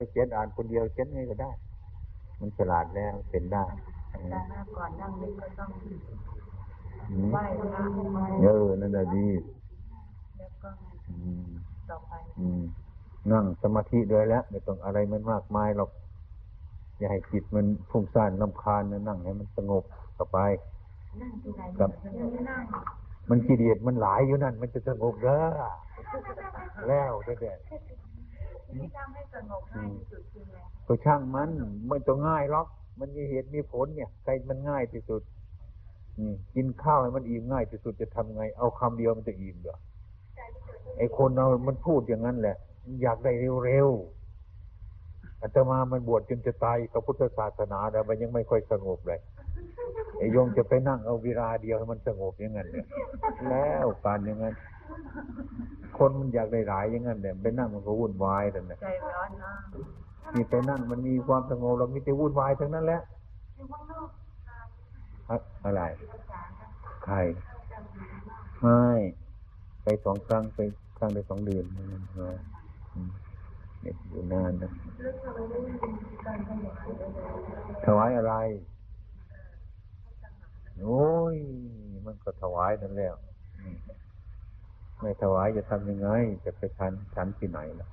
ไปเขียนอ่านคนเดียวเขียนไงก็ได้ มันฉลาดแล้วเป็นได้อาจารย์นะก่อนนั่งนี่ก็ต้องอืมไหว้พระไหว้เออนั่นแหละดีแล้วก็อืมต่อไปอืมนั่งสมาธิด้วยแล้วไม่ต้องอะไรมันมากมายหรอกอย่าให้จิตมันฟุ้งซ่านลำคาญนะนั่งให้มันสงบต่อไปนั่งที่ไหนครับไม่นั่งมันกิเลสมันหลายอยู่นั่น มันจะสงบเด้อแล้วแต่แต่ ที่ทำให้สงบง่ายที่สุดคือไรก็ช่างมันไม่ต้องง่ายหรอกมันมีเหตุมีผลเนี่ยใครมันง่ายที่สุดอืมกินข้าวให้มันอิ่มง่ายที่สุดจะทำไง เอาคำเดียวมันจะอิ่มเหรอไอ้คนเรา มันพูดอย่างนั้นแหละ อยากได้เร็วๆอาตมามันบวชจนจะตายกับพุทธศาสนาแต่มันยังไม่ค่อยสงบเลยไอ้โยมจะไปนั่งเอาเวลาเดียวให้มันสงบอย่างนั้นเนี่ยแล้วการอย่างนั้น คนมันอยากได้หลายอย่างนั้นเนี่ยไปนั่งมันก็วุ่นวายแต่เนี่ยใจร้อนนะนี่ไปนั่งมันมีความสงบเรามีแต่วุ่นวายทั้งนั้นแหละอะอะไรใครไม่ไปสองครั้งไปครั้งได้สองเดือนมาอืมเนี่ยอยู่นานนะถวายอะไรโอ้ยมันก็ถวายนั่นแล้วอืม ไม่ถวายจะทำยังไง จะไปทันทันที่ไหนล่ะ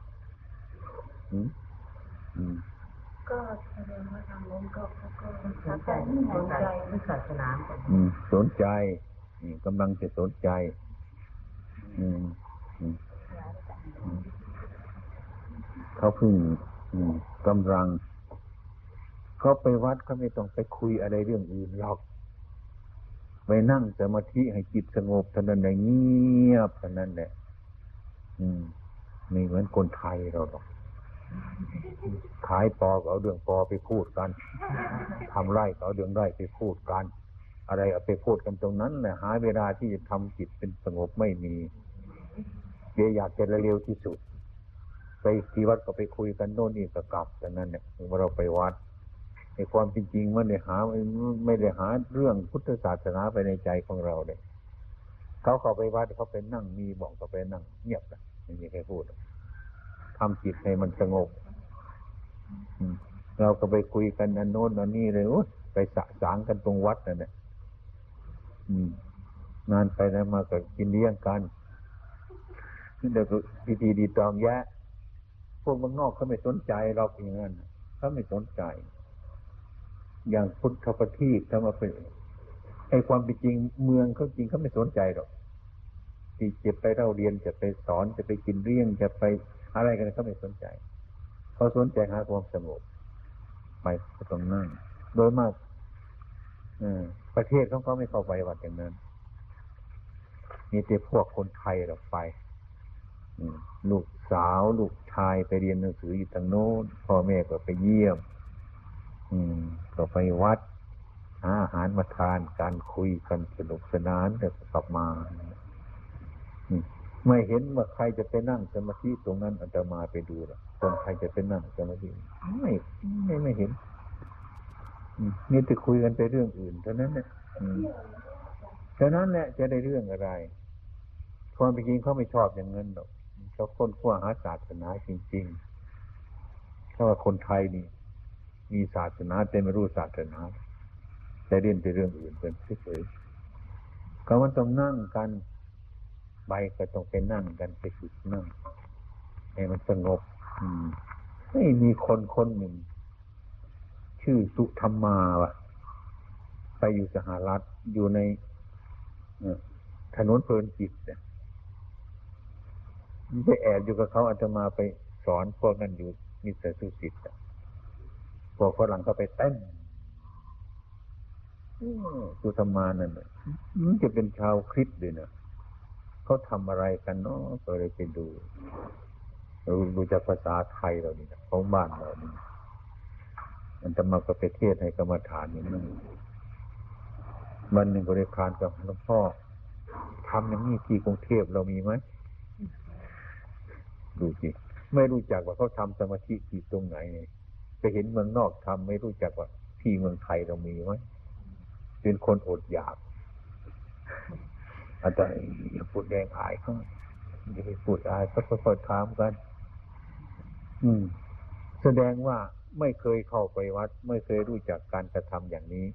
ก็แสดงว่าทางโน้นก็ก็สนใจสนใจพุทธศาสนาอืมสนใจนี่กำลังจะสนใจ อืมเขาพิ่งกำลัง เขาไปวัดเขาไม่ต้องไปคุยอะไรเรื่องอื่นหรอก ไปนั่งสมาธิให้จิตสงบเท่านั้นแหละเงียบเท่านั้นแหละอืมไม่เหมือนคนไทยเราหรอกขายปอก็เอาเรื่องปอไปพูดกันทำไร่ก็เอาเรื่องไร่ไปพูดกัน อะไรเอาไปพูดกันตรงนั้นแหละหาเวลาที่จะทำจิตเป็นสงบไม่มีเดี๋ยวอยากจะเร็วที่สุด ไปที่วัดก็ไปคุยกันโน่นนี่ก็กลับแต่นั้นเนี่ยเมื่อเราไปวัด ในความจริงๆมันได้หาไม่ได้หาเรื่องพุทธศาสนาไปในใจของเราเลยเขาเข้าไปวัดเขาไปนั่งมีบอกเขาไปนั่ง เงียบนะไม่มีใครพูดทำจิตให้มันสงบเราก็ไปคุยกันอันโน้นอันนี้เลยไปสะสางกันตรงวัดนั่นแหละนานไปนะมาก็กินเลี้ยงกันเดี๋ยวก็พิธีดีตองแยะ พวกมืองนอกเขาไม่สนใจเราอย่างนั้นเขาไม่สนใจ อย่างพุทธปฏิทำมาเป็นไอ้ความเป็นจริงเมืองเขาจริงเขาไม่สนใจหรอกที่จะไปเล่าเรียนจะไปสอนจะไปกินเลี้ยงจะไปอะไรกันเขาไม่สนใจเขาสนใจหาความสงบไปต้องนั่งโดยมากอประเทศของเขาไม่เข้าไปวัดอย่างนั้นมีแต่พวกคนไทยเราไปลูกสาว ลูกชายไปเรียนหนังสืออยู่ทางโน้นพ่อแม่ก็ไปเยี่ยม ก็ไปวัดหาอาหารมาทานการคุยกันสนุกสนานแต่กลับมาไม่เห็นว่าใครจะไปนั่งสมาธิตรงนั้นอาตมาไปดูหรอกคนใครจะไปนั่งสมาธิไม่ไม่ไม่เห็นนี่จะคุยกันไปเรื่องอื่นเท่านั้นเนี่ยเท่านั้นแหละจะได้เรื่องอะไรความเป็นจริงเขาไม่ชอบอย่างนั้นหรอกเขาค้นคว้าหาศาสนาจริงๆเพราว่าคนไทยนี่ มีศาสนาแต่ไม่รู้ศาสนา แต่เรียนแต่เรื่องอื่นเป็นเฉยๆก็มันต้องนั่งกันใบก็ต้องไปนั่งกันไปฝึกนั่งให้มันสงบ อืมไม่มีคนคนหนึ่ง ชื่อสุธรรมาวะไปอยู่สหรัฐอยู่ในถนนเพลินจิตเนี่ยไปแอบอยู่กับเขาอาตมาไปสอนพวกนั้นอยู่มิสเตอร์สุสิตอะ พวกฝรั่งเขาไปเต้นสุธมานั่นมันจะเป็นชาวคริสต์ด้วยนะเขาทำอะไรกันเนาะก็เลยไปดูรู้รู้จักภาษาไทยเรานี่นะของบ้านเรานี่มันจะมาก็ไปเทศให้กรรมฐานอย่างนั้นวันหนึ่งบริการกับหลวงพ่อทำอย่างนี้ที่กรุงเทพเรามีไหมดูสิไม่รู้จักว่าเขาทำสมาธิที่ตรงไหนไปเห็นเมืองนอกทำไม่รู้จักว่า ที่เมืองไทยเรามีไหมเป็นคนอดอยากอาจารย์อย่าพูดแดงอายเขาอย่าไปพูดอายก็ค่อยๆถามกัน อืม แสดงว่าไม่เคยเข้าไปวัด ไม่เคยรู้จักการกระทำอย่างนี้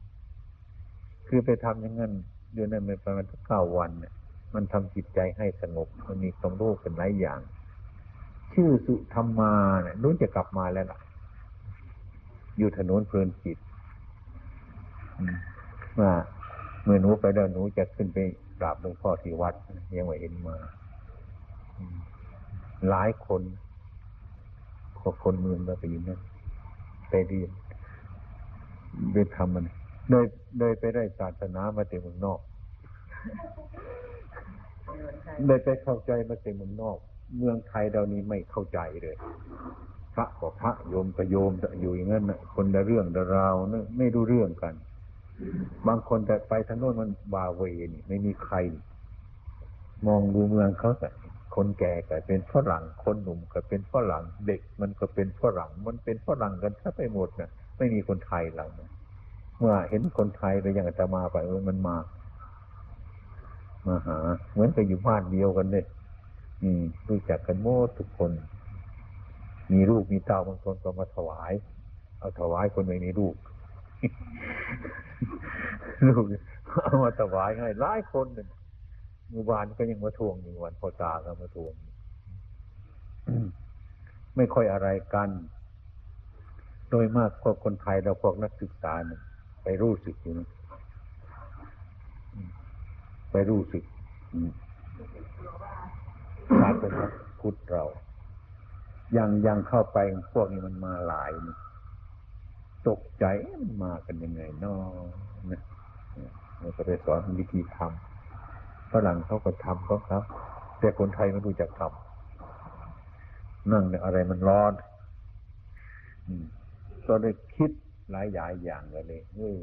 คือไปทำอย่างนั้นเดือนนั้นเป็นประมาณเก้าวันเนี่ยมันทำจิตใจให้สงบ มันมีความรู้กันหลายอย่าง ชื่อสุธรรมาเนี่ยนู้นจะกลับมาแล้วล่ะ อยู่ถนนเพลินจิตอืมว่าเมื่อหนูไปแล้วหนูจะขึ้นไปกราบหลวงพ่อที่วัดยังไม่เห็นมาอืมหลายคนพวกคนเมืองก็ไปอยู่นั่นไปเรียนไปทำมันโดยโดยไปได้ศาสนามาจากเมืองนอกได้ไปเข้าใจมาจากเมืองนอก เมืองไทยเรานี้ไม่เข้าใจเลยพ ระก็พระโยมก็โยมอยู่อย่างนั้นนะคนละเรื่องละราวนะไม่รู้เรื่องกัน บางคนแต่ไปทางโน้นมันบาเวนี่ไม่มีใคร มองดูเมืองเขาแต่คนแก่ก็เป็นฝรั่ง คนหนุ่มก็เป็นฝรั่ง เด็กมันก็เป็นฝรั่ง มันเป็นฝรั่งกันถ้าไปหมดนะไม่มีคนไทยเรานะเมื่อเห็นคนไทยไปอย่างอาตมาไปมันมา มาหา เหมือนกับอยู่บ้านเดียวกันเลยอืมรู้จักกันหมดทุกคน มีลูกมีเต้าบางคนก็มาถวาย เอาถวายคนไม่มีลูก ลูกเอามาถวายให้หลายคนเมื่อวานก็ยังมาทวงอยู่วันพอตาก็มาทวงไม่ค่อยอะไรกัน โดยมากพวกคนไทยเราพวกนักศึกษาเนี่ยไปรู้สึกอยู่นะไปรู้สึกอืมศาสนาพุทธเรา ยังยังเข้าไปพวกนี้มันมาหลายนี่ตกใจมันมากันยังไงเนาะนะเราก็ไปสอนวิธีทำฝรั่งเขาก็ทำของเขาแต่คนไทยไม่รู้จักทำนั่งเนี่ยอะไรมันร้อนก็ได้คิดหลายอย่างอย่างเลยเออ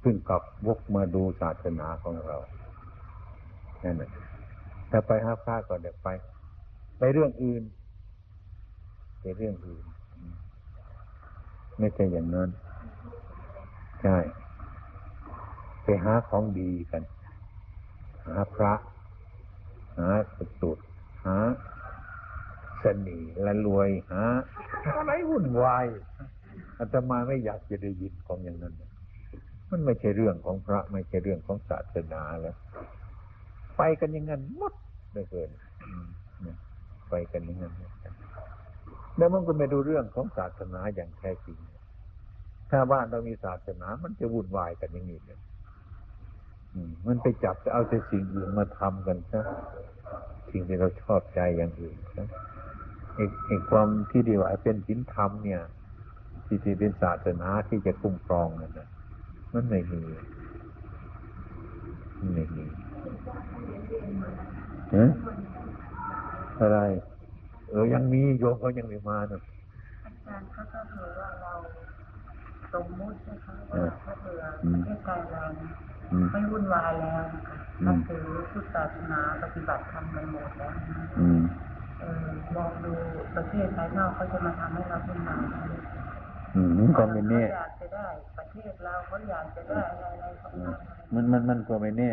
เพิ่งกลับวกมาดูศาสนาของเรานั่นแหละถ้าไปห้าพระก็เดี๋ยวไป ไปเรื่องอื่นไปเรื่องอื่น ไม่ใช่อย่างนั้น ใช่ ไปหาของดีกัน หาพระ หาสุดหาเสน่ห์และรวยหาอะไรวุ่นวายอาตมาไม่อยากจะได้ยินของอย่างนั้น มันไม่ใช่เรื่องของพระ ไม่ใช่เรื่องของศาสนาแล้ว ไปกันอย่างนั้นหมดเลยเกินอืมน ไปกันอย่างนั้นแล้วมันก็ไม่ดูเรื่องของศาสนาอย่างแท้จริง ถ้าบ้านเรามีศาสนา มันจะวุ่นวายกันอย่างนี้เลยมันไปจับจะเอาแต่สิ่งอื่นมาทำกันซะสิ่งที่เราชอบใจอย่างอื่นซะไอ้ความที่ดีว่าเป็นศีลธรรมเนี่ย ที่ที่เป็นศาสนาที่จะคุ้มครองนั่นนะมันไม่มีมันไม่มีฮะ อะไร เออยังมีโยมเขายังไม่มาเนอะอาจารย์ก็ถ้าเผื่อว่าเราสมมุตินะคะเอว่าอถ้าเผื่ออืปมระเทศไทยเราเนี่ยอืมไม่วุ่นวายแล้วนะคะอืมนับถือพุทธศาสนาปฏิบัติธรรมไปหมดแล้วนะอืมเออมองดูประเทศภายนอกเขาจะมาทำให้เราวุ่นวายไหมอืมมันก็ไม่แน่เขาอยากจะได้ประเทศเราเขาอยากจะได้อะไรอะไรของเรามันมันมันก็ไม่แน่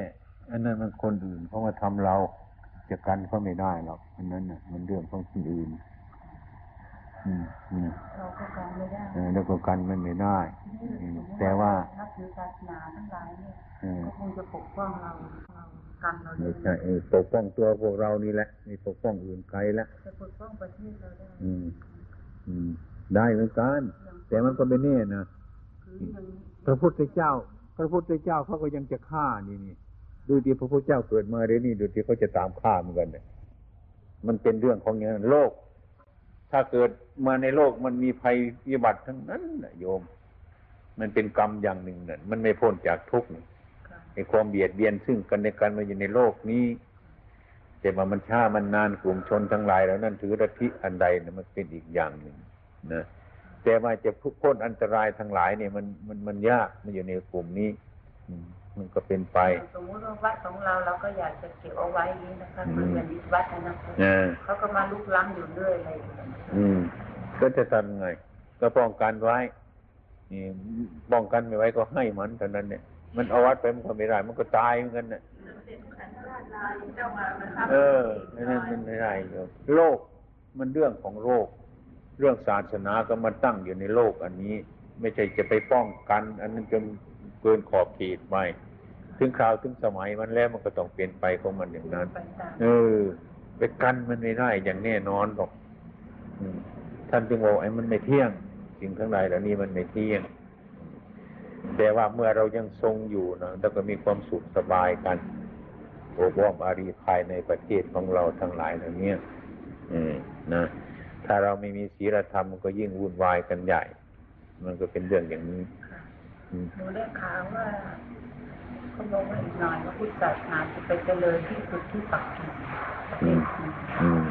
อันนั้นมันคนอื่นเขามาทำเรา จะกันเขาไม่ได้หรอกอันนั้นน่ะ มันเรื่องของคนอื่นอืมอืมเราก็การไม่ได้เออแล้วก็กันมันไม่ได้อืมแต่ว่านับถือศาสนาทั้งหลายเนี่ยเออก็คงจะปกป้องเราเรากันเราไม่ด้วยใช่เออปกป้องตัวพวกเรานี่แหละนี่ปกป้องอื่นไกลแล้วจะปกป้องประเทศเราได้อืม อืม ได้เหมือนกันแต่มันก็ไม่แน่นะคืออย่างนี้พระพุทธเจ้า พระพุทธเจ้าเขาก็ยังจะฆ่านี่นี่ ดูที่พระพุทธเจ้าเกิดมาเดี๋ยวนี้ดูที่เขาจะตามฆ่าเหมือนกันเนี่ยมันเป็นเรื่องของอย่างนั้นโลก ถ้าเกิดมาในโลกมันมีภัยวิบัติทั้งนั้นนะโยม มันเป็นกรรมอย่างหนึ่งนั่นมันไม่พ้นจากทุกข์ในความเบียดเบียนซึ่งกันและกันมาอยู่ในโลกนี้แต่ว่ามันช้ามันนานกลุ่มชนทั้งหลายแล้วนั่นถือลัทธิอันใดนะมันเป็นอีกอย่างหนึ่งนะแต่ว่าจะพ้นอันตรายทั้งหลายเนี่ยมันมันมันยากมันอยู่ในกลุ่มนี้ อืม มันก็เป็นไป สมมติว่าวัดของเราเราก็อยากจะเก็บเอาไว้อย่างนี้นะคะอืมคืออย่างนี้วัดนะคะเออเขาก็มาลุกล้ำอยู่เรื่อยอะไรอย่างเงี้ยอืม ก็จะทำไง ก็ป้องกันไว้นี่ป้องกันไม่ไว้ก็ให้มันเท่านั้นเนี่ยมันเอาวัดไปมันก็ไม่ได้มันก็ตายเหมือนกันเนี่ยเออนั่นมันไม่ได้โยมโรคมันเรื่องของโรคเรื่องศาสนาก็มาตั้งอยู่ในโลกอันนี้ ไม่ใช่จะไปป้องกัน อันนั้นจน เกินขอบเขตไปถึงคราวถึงสมัยมันแล้วมันก็ต้องเปลี่ยนไปของมันอย่างนั้นไปตามเออ ไปกันมันไม่ได้อย่างแน่นอนหรอกอืมท่านจึงบอกไอ้มันไม่เที่ยง สิ่งทั้งหลายเหล่านี้มันไม่เที่ยง แต่ว่าเมื่อเรายังทรงอยู่นะเราก็มีความสุขสบายกันโอบอ้อมอารีภายในประเทศของเราทั้งหลายเหล่านี้อืมนะถ้าเราไม่มีศีลธรรมมันก็ยิ่งวุ่นวายกันใหญ่ มันก็เป็นเรื่องอย่างนี้อืม หนูได้ข่าวว่าเขาบอกว่าอีกหน่อยว่าพุทธศาสนาจะไปเจริญที่สุดที่ปักกิ่งประเทศจีนอืม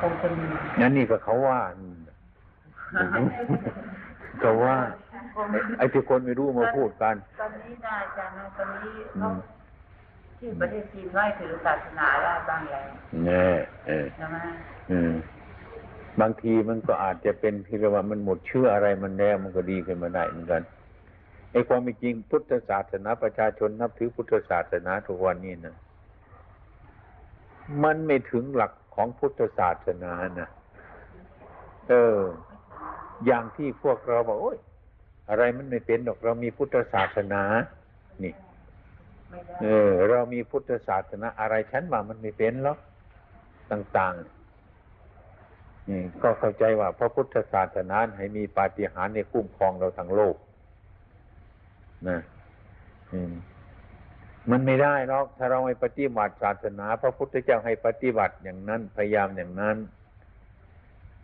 คงจะมีนั่นนี่ก็เขาว่าอืมก็ว่าไอ้ที่คนไม่รู้มาพูดกัน ตอนนี้นะอาจารย์นะตอนนี้อืเขามที่ประเทศจีนไหว้ถือศาสนาได้บ้างแล้วแน่เออใช่ไหมอืมบางทีมันก็อาจจะเป็นที่เรียกว่ามันหมดเชื่ออะไรมันแล้วมันก็ดีขึ้นมาได้เหมือนกัน ไอ้ความเป็นจริงพุทธศาสนาประชาชนนับถือพุทธศาสนาทุกวันนี้นะมันไม่ถึงหลักของพุทธศาสนานะเออ อย่างที่พวกเราบอกโอ้ยอะไรมันไม่เป็นหรอกเรามีพุทธศาสนา นี่ เออ เรามีพุทธศาสนาอะไรฉันว่ามันไม่เป็นหรอกต่างๆนี่ก็เข้าใจว่าพระพุทธศาสนาให้มีปาฏิหาริย์ในคุ้มครองเราทั้งโลก นะอืมมันไม่ได้หรอกถ้าเราไม่ปฏิบัติศาสนาพระพุทธเจ้าให้ปฏิบัติอย่างนั้นพยายามอย่างนั้น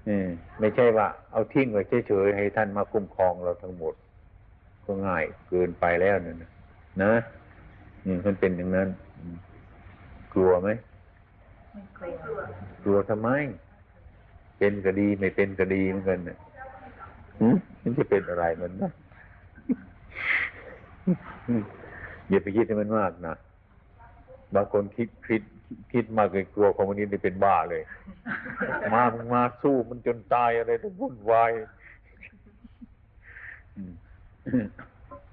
อืมไม่ใช่ว่า เอาทิ้งไว้เฉยๆให้ท่านมาคุ้มครองเราทั้งหมด ก็ง่ายเกินไปแล้วนะนะนะนี่มันเป็นอย่างนั้นอืมกลัวไหมไม่กลัวกลัวทำไม เป็นก็ดี ไม่เป็นก็ดีเหมือนกันเนี่ยหืมมันจะเป็นอะไรมันนะ อย่าไปคิดให้มันมากนะบางคนคิดคิดคิดมากเลยกลัวคอมมิวนิสต์เป็นบ้าเลย มามมาสู้มันจนตายอะไรต้องวุ่นวาย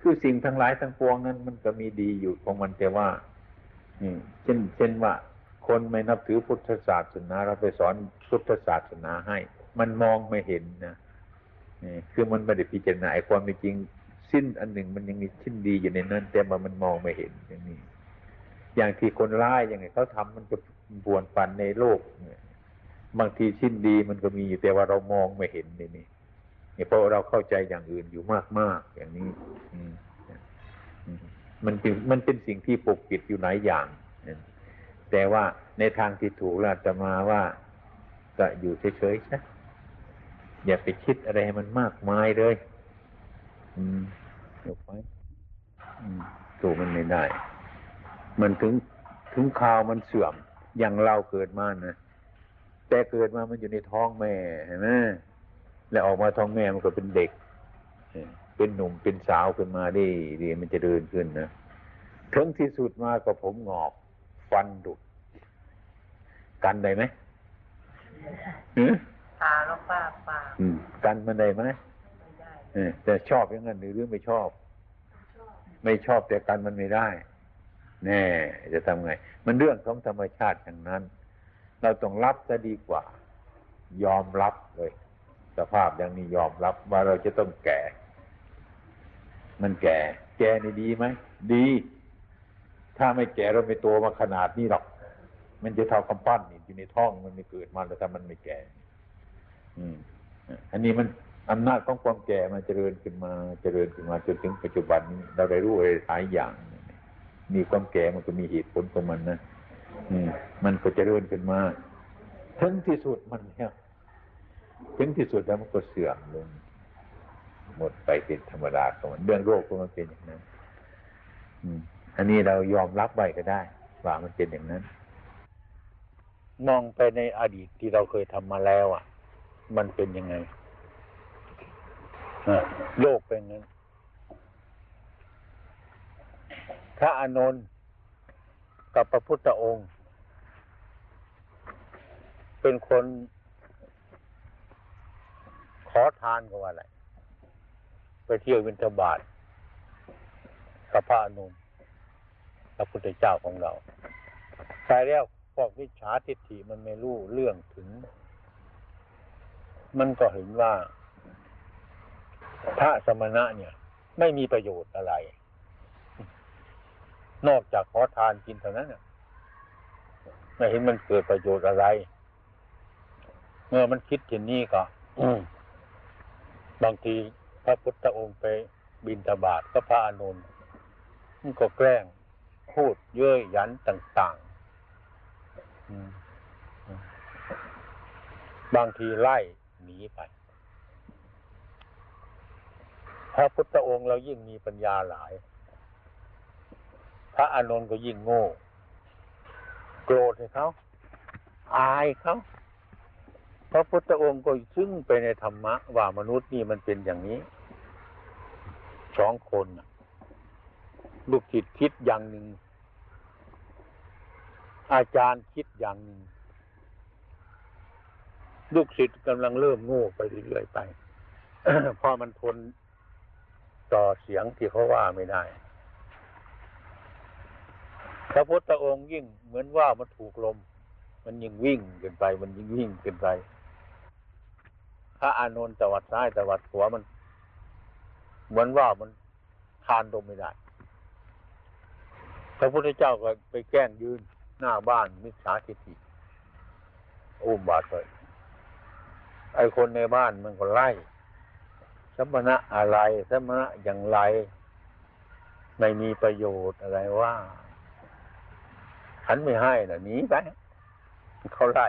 คือสิ่งทั้งหลายทั้งปวงนั้น มันก็มีดีอยู่ของมันแต่ว่าเช่น เช่นว่า คนไม่นับถือพุทธศาสนาเราไปสอนพุทธศาสนาให้ มันมองไม่เห็นนะคือมันไม่ได้พิจารณาความจริง สิ้นอันหนึ่งมันยังมีชิ้นดีอยู่ในนั้น แต่ว่ามันมองไม่เห็นอย่างนี้ อย่างที่คนร้ายอย่างไงเขาทำมันจะบวนปันในโลกเนี่ยบางทีชิ้นดีมันก็มีอยู่แต่ว่าเรามองไม่เห็นนนี้เนี่เพราะเราเข้าใจอย่างอื่นอยู่มากๆอย่างนี้อืมันเป็นมันเป็นสิ่งที่ปกปิดอยู่หลายอย่างแต่ว่าในทางที่ถูกแล้วจะมาว่าก็อยู่เฉยๆนะอย่าไปคิดอะไรให้มันมากมายเลย อืมเดี๋ยวไปอืมถูกมันไม่ได้ มันถึงถึงข่าวมันเสื่อม อย่างเราเกิดมานะแต่เกิดมามันอยู่ในท้องแม่เห็นไหมแล้วออกมาท้องแม่มันก็เป็นเด็กเออเป็นหนุ่มเป็นสาวขึ้นมาได้ดีมันจะเดินขึ้นนะถึงที่สุดมาก็ผมงอก ฟันดุกันได้ไหมหือตาแล้วป้าปากอืมกันมันได้ไหม ไม่ได้เออแต่ชอบอย่างนั้นหรือไม่ชอบ ไม่ชอบแต่กันมันไม่ได้ แน่ จะทำไง มันเรื่องของธรรมชาติอย่างนั้น เราต้องรับจะดีกว่า ยอมรับเลย สภาพอย่างนี้ยอมรับว่าเราจะต้องแก่ มันแก่ แก่นี่ดีไหมดี ถ้าไม่แก่เราไม่โตมาขนาดนี้หรอก มันจะเท่ากำปั้นนี่อยู่ในท้องมันไม่เกิดมาแล้วถ้ามันไม่แก่ อืม อันนี้มัน อำนาจของความแก่มันเจริญขึ้นมาเจริญขึ้นมาจนถึงปัจจุบันนี้เราได้รู้อะไรหลายอย่าง มีความแก่มันก็มีเหตุผลของมันนะอืมมันก็เจริญขึ้นมาถึงที่สุดมันเนี่ยถึงที่สุดแล้วมันก็เสื่อมลงหมดไปเป็นธรรมดาของมันเรื่องโรคก็มันเป็นอย่างนั้นอืมอันนี้เรายอมรับไว้ก็ได้ ว่ามันเป็นอย่างนั้น มองไปในอดีตที่เราเคยทำมาแล้ว อะ มันเป็นยังไง โลกเป็นอย่างนั้น พระอานนท์กับพระพุทธองค์ เป็นคน ขอทานกับว่าอะไร ไปเที่ยววินทบาทกับพระอานนท์พระพุทธเจ้าของเราใช่แล้วพวกวิชาทิฏฐิมันไม่รู้เรื่องถึง มันก็เห็นว่า พระสมณะเนี่ย ไม่มีประโยชน์อะไร นอกจากขอทานกินเท่านั้นน่ะไม่เห็นมันเกิดประโยชน์อะไร เมื่อมันคิดอย่างนี้ก็บางทีพระพุทธองค์ไปบินทบาทก็พระอานนท์มันก็แกล้งพูดเย้ยหยันต่างๆอืมอืมบางทีไล่หนีไป พ ระพุทธองค์เรายิ่งมีปัญญาหลาย พระอานนท์ก็ยิ่งโง่ โกรธให้เขา อายเขาพระพุทธองค์ก็ซึ่งไปในธรรมะ ว่ามนุษย์นี่มันเป็นอย่างนี้สองคนน่ะลูกศิษย์คิดอย่างหนึ่ง อาจารย์คิดอย่างหนึ่ง ลูกศิษย์กำลังเริ่มโง่ไปเรื่อยๆไปพราะมันทน ต่อเสียงที่เขาว่าไม่ได้ พระพุทธองค์ยิ่งเหมือนว่ามันถูกลม มันยิ่งวิ่งเกินไป มันยิ่งวิ่งเกินไป พระอานนท์ตวัดซ้ายตวัดขวามัน เหมือนว่ามันทานลมไม่ได้ พระพุทธเจ้าก็ไปแกล้งยืนหน้าบ้านมิจฉาทิฏฐิอุ้มบาดเลยไอคนในบ้านมันก็ไล่ สมณะอะไรสมณะอย่างไร ไม่มีประโยชน์อะไรว่าฉันไม่ให้น่ะหนีไปเขาไล่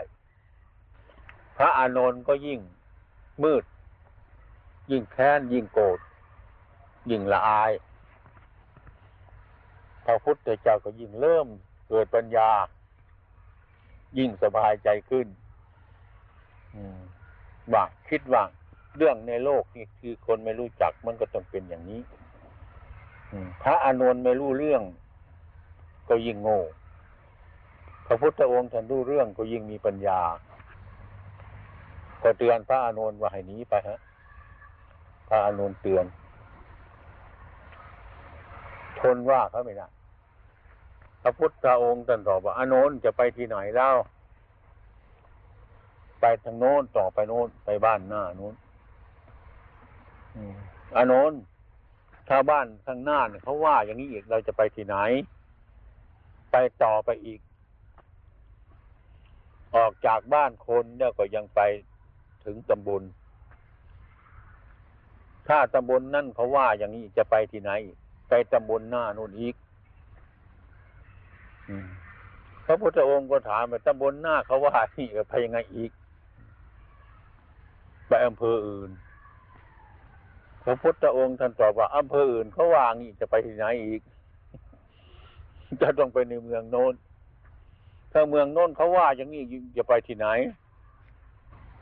พระอานนท์ก็ยิ่งมืด ยิ่งแค้น ยิ่งโกรธยิ่งละอายพระพุทธเจ้าก็ยิ่งเริ่มเกิดปัญญา ยิ่งสบายใจขึ้นว่าคิดว่า เรื่องในโลกนี่คือคนไม่รู้จักมันก็ต้องเป็นอย่างนี้พระอานนท์ไม่รู้เรื่อง ก็ยิ่งโง่พระพุทธองค์ท่านรู้เรื่องก็ยิ่งมีปัญญา ก็เตือนพระอานนท์ว่าให้หนีไปฮะพระอานนท์เตือนทนว่าเขาไม่ได้พระพุทธองค์ตรัสตอบว่าอานนท์จะไปที่ไหนเล่าไปทางโน้นต่อไปโน้นไปบ้านหน้าโน้น อืมอานนท์ถ้าบ้านข้างหน้าเนี่ยเขาว่าอย่างนี้อีกเราจะไปที่ไหน ไปต่อไปอีก ออกจากบ้านคนเนี่ยก็ยังไปถึงตำบล ถ้าตำบลนั่นเขาว่าอย่างนี้จะไปที่ไหน ไปตำบลหน้านู่นอีกพระพุทธองค์ก็ถามว่าตำบลหน้าเขาว่านี่ไปยังไงอีก ไปอำเภออื่น พระพุทธองค์ท่านตอบว่าอำเภออื่นเขาว่างี้จะไปที่ไหนอีก จะต้องไปในเมืองโน้น ถ้าเมืองโน้นเขาว่าอย่างนี้จะไปที่ไหน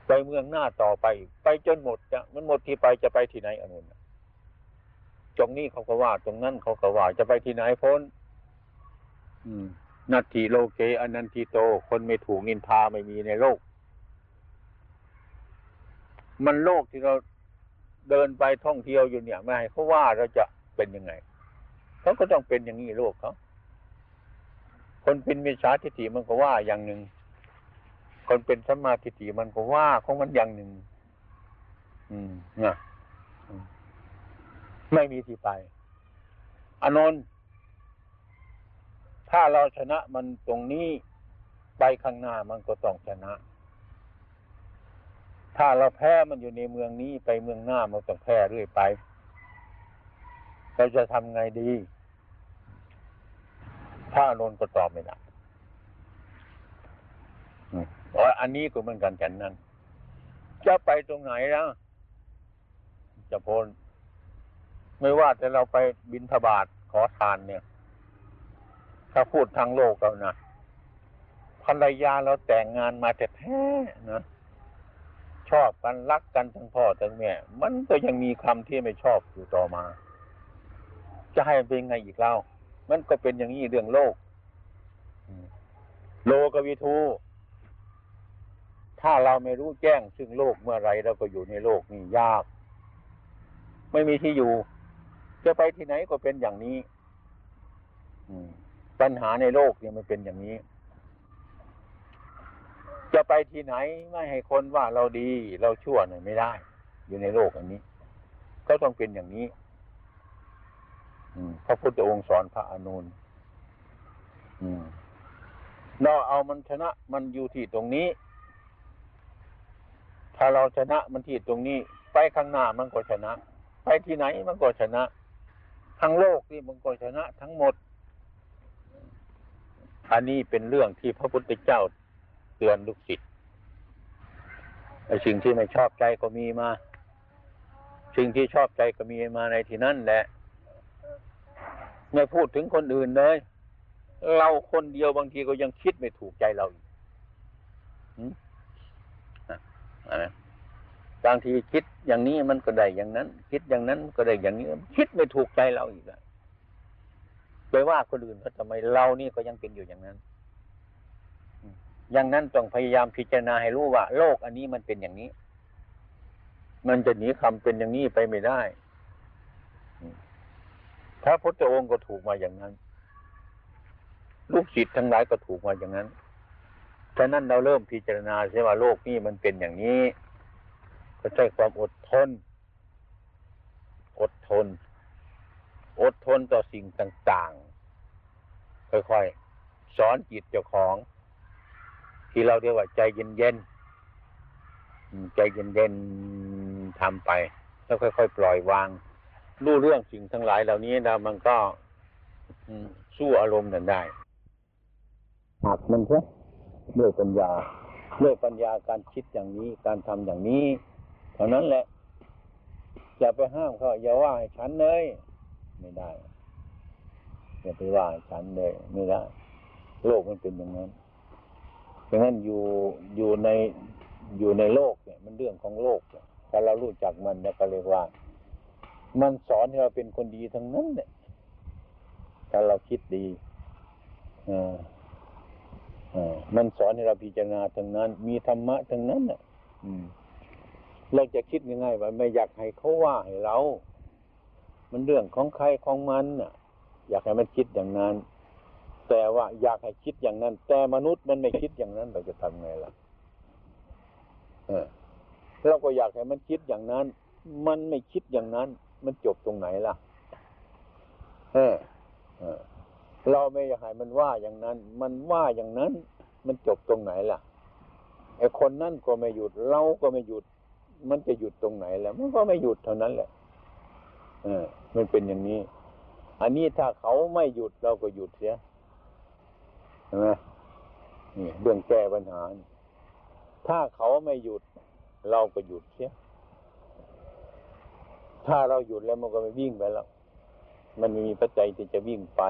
ไปเมืองหน้าต่อไป ไปจนหมดจะมันหมดที่ไปจะไปที่ไหนอนุนตรงนี้เขาก็ว่า ตรงนั้นเขาก็ว่าจะไปที่ไหนพ้น อืมนาทีโลเกอนันติโต คนไม่ถูกนินทาไม่มีในโลก มันโลกที่เรา เดินไปท่องเที่ยวอยู่เนี่ยไม่ให้เขาว่าเราจะเป็นยังไงเขาก็ต้องเป็นอย่างนี้โลกเขาคนเป็นมิจฉาทิฏฐิมันก็ว่าอย่างหนึ่งคนเป็นสัมมาทิฏฐิมันก็ว่าของมันอย่างหนึ่ง อืมนะไม่มีที่ไปอานนท์ถ้าเราชนะมันตรงนี้ไปข้างหน้ามันก็ต้องชนะ ถ้าเราแพ้มันอยู่ในเมืองนี้ไปเมืองหน้ามันต้องแพ้เรื่อยไปเราจะทำไงดีพระอานนก็ตอบไม่ได้อันนี้ก็เหมือนกันกันนั่นจะไปตรงไหนแล้วจะพ้นไม่ว่าแต่เราไปบินทบาทขอทานเนี่ย ถ้าพูดทางโลกแล้วนะภรรยาเราแต่งงานมาแต่แท้นะ ชอบกันรักกันทั้งพ่อทั้งแม่ มันก็ยังมีคำที่ไม่ชอบอยู่ต่อมา จะให้เป็นไงอีกเล่า มันก็เป็นอย่างนี้เรื่องโลก โลกวิทู ถ้าเราไม่รู้แจ้ง ซึ่งโลกเมื่อไรเราก็อยู่ในโลกนี่ยาก ไม่มีที่อยู่ จะไปที่ไหนก็เป็นอย่างนี้ปัญหาในโลกเนี่ยมันเป็นอย่างนี้ จะไปที่ไหนไม่ให้คนว่าเราดีเราชั่วเนี่ยไม่ได้ อยู่ในโลกอันนี้ ก็ต้องเป็นอย่างนี้พระพุทธองค์สอนพระอนุนเราเอามันชนะมันอยู่ที่ตรงนี้ ถ้าเราชนะมันที่ตรงนี้ ไปข้างหน้ามันก็ชนะ ไปที่ไหนมันก็ชนะ ทั้งโลกนี่มันก็ชนะทั้งหมดอันนี้เป็นเรื่องที่พระพุทธเจ้า เตือนลูกศิษย์ไอ้สิ่งที่ไม่ชอบใจก็มีมา สิ่งที่ชอบใจก็มีมาในที่นั่นแหละไม่พูดถึงคนอื่นเลย เราคนเดียวบางทีก็ยังคิดไม่ถูกใจเราอีกบางทีคิดอย่างนี้มันก็ได้อย่างนั้น คิดอย่างนั้นก็ได้อย่างนี้ คิดไม่ถูกใจเราอีกอะไปว่าคนอื่นเขาทำไมเรานี่ก็ยังเป็นอยู่อย่างนั้น อย่างนั้นต้องพยายามพิจารณาให้รู้ว่า โลกอันนี้มันเป็นอย่างนี้ มันจะหนีคำเป็นอย่างนี้ไปไม่ได้พระพุทธองค์ก็ถูกมาอย่างนั้น ลูกศิษย์ทั้งหลายก็ถูกมาอย่างนั้นฉะนั้นเราเริ่มพิจารณาใช่ว่าโลกนี้มันเป็นอย่างนี้ ก็ใช้ความอดทน อดทน อดทนต่อสิ่งต่าง ๆ ค่อยๆ สอนจิตเจ้าของ ที่เราเรียกว่าใจเย็นๆอืมใจเย็นๆทำไป แล้วค่อย ๆ ปล่อยวางรู้เรื่องสิ่งทั้งหลายเหล่านี้แล้วมันก็สู้อารมณ์นั้นได้หักมันเถอะด้วยปัญญาด้วยปัญญาการคิดอย่างนี้การทำอย่างนี้เท่านั้นแหละอย่าไปห้ามเขาอย่าว่าให้ฉันเลยไม่ได้อย่าไปว่าให้ฉันเลยไม่ได้โลกมันเป็นอย่างนั้น ดังนั้นอยู่อยู่ในอยู่ในโลกเนี่ย มันเรื่องของโลกถ้าเรารู้จักมันเนี่ยก็เรียกว่า มันสอนให้เราเป็นคนดีทั้งนั้นเนี่ยถ้าเราคิดดีออเออมันสอนให้เราพิจารณาทั้งนั้น มีธรรมะทั้งนั้นน่ะ อืมเราจะคิดง่ายๆว่าไม่อยากให้เขาว่าให้เรา มันเรื่องของใครของมันน่ะ อยากให้มันคิดอย่างนั้น แต่ว่าอยากให้คิดอย่างนั้น แต่มนุษย์มันไม่คิดอย่างนั้นเราจะทำไงล่ะเออเราก็อยากให้มันคิดอย่างนั้น มันไม่คิดอย่างนั้น มันจบตรงไหนล่ะ เออเออเราไม่อยากให้มันว่าอย่างนั้น มันว่าอย่างนั้น มันจบตรงไหนล่ะไอ้คนนั่นก็ไม่หยุด เราก็ไม่หยุด มันจะหยุดตรงไหนแล้วมันก็ไม่หยุดเท่านั้นแหละ เออ มันเป็นอย่างนี้ อันนี้ถ้าเขาไม่หยุดเราก็หยุดเสีย ใช่ไหมนี่เรื่องแก้ปัญหา ถ้าเขาไม่หยุด เราก็หยุดเสียถ้าเราหยุดแล้วมันก็ไม่วิ่งไปแล้ว มันไม่มีปัจจัยที่จะวิ่งไป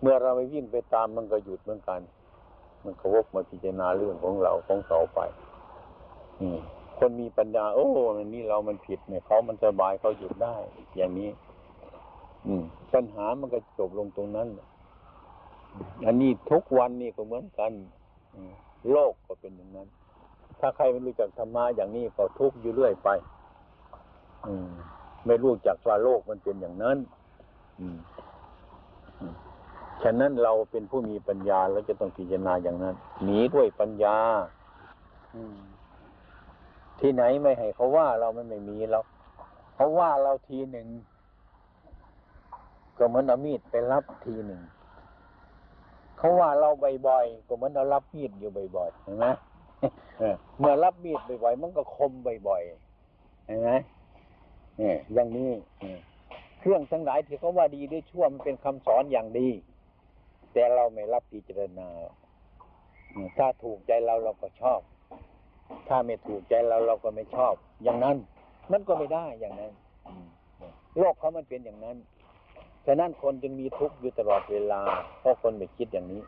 เมื่อเราไม่วิ่งไปตามมันก็หยุดเหมือนกัน มันก็วกมาพิจารณาเรื่องของเราของเขาไปอืคนมีปัญญา โอ้อันนี้เรามันผิดเนี่ยเขามันสบายเขาหยุดได้ อย่างนี้ อืม ปัญหามันก็จบลงตรงนั้นน่ะ อันนี้ทุกวันนี่ก็เหมือนกันโลกก็เป็นอย่างนั้น ถ้าใครไม่รู้จักธรรมะอย่างนี้ก็ทุกข์อยู่เรื่อยไป อืม ไม่รู้จักว่าโลกมันเป็นอย่างนั้น อืมฉะนั้นเราเป็นผู้มีปัญญาเราจะต้องพิจารณาอย่างนั้นหนีด้วยปัญญาที่ไหนไม่ให้เขาว่าเรามันไม่มีแล้วเขาว่าเราทีหนึ่ง ก็เหมือนเอามีดไปรับทีหนึ่ง เขาว่าเราบ่อยๆก็เหมือนเรารับมีดอยู่บ่อยๆเห็นไหมเมื่อรับมีดบ่อยๆมันก็คมบ่อยๆเห็นไหมเนี่ยอย่างนี้เครื่องทั้งหลายที่เขาว่าดีหรือชั่วมันเป็นคำสอนอย่างดี แต่เราไม่รับพิจารณาถ้าถูกใจเราเราก็ชอบ ถ้าไม่ถูกใจเราเราก็ไม่ชอบ อย่างนั้น มันก็ไม่ได้อย่างนั้น โลกเขามันเป็นอย่างนั้น ฉะนั้นคนจึงมีทุกข์อยู่ตลอดเวลา เพราะคนไม่คิดอย่างนี้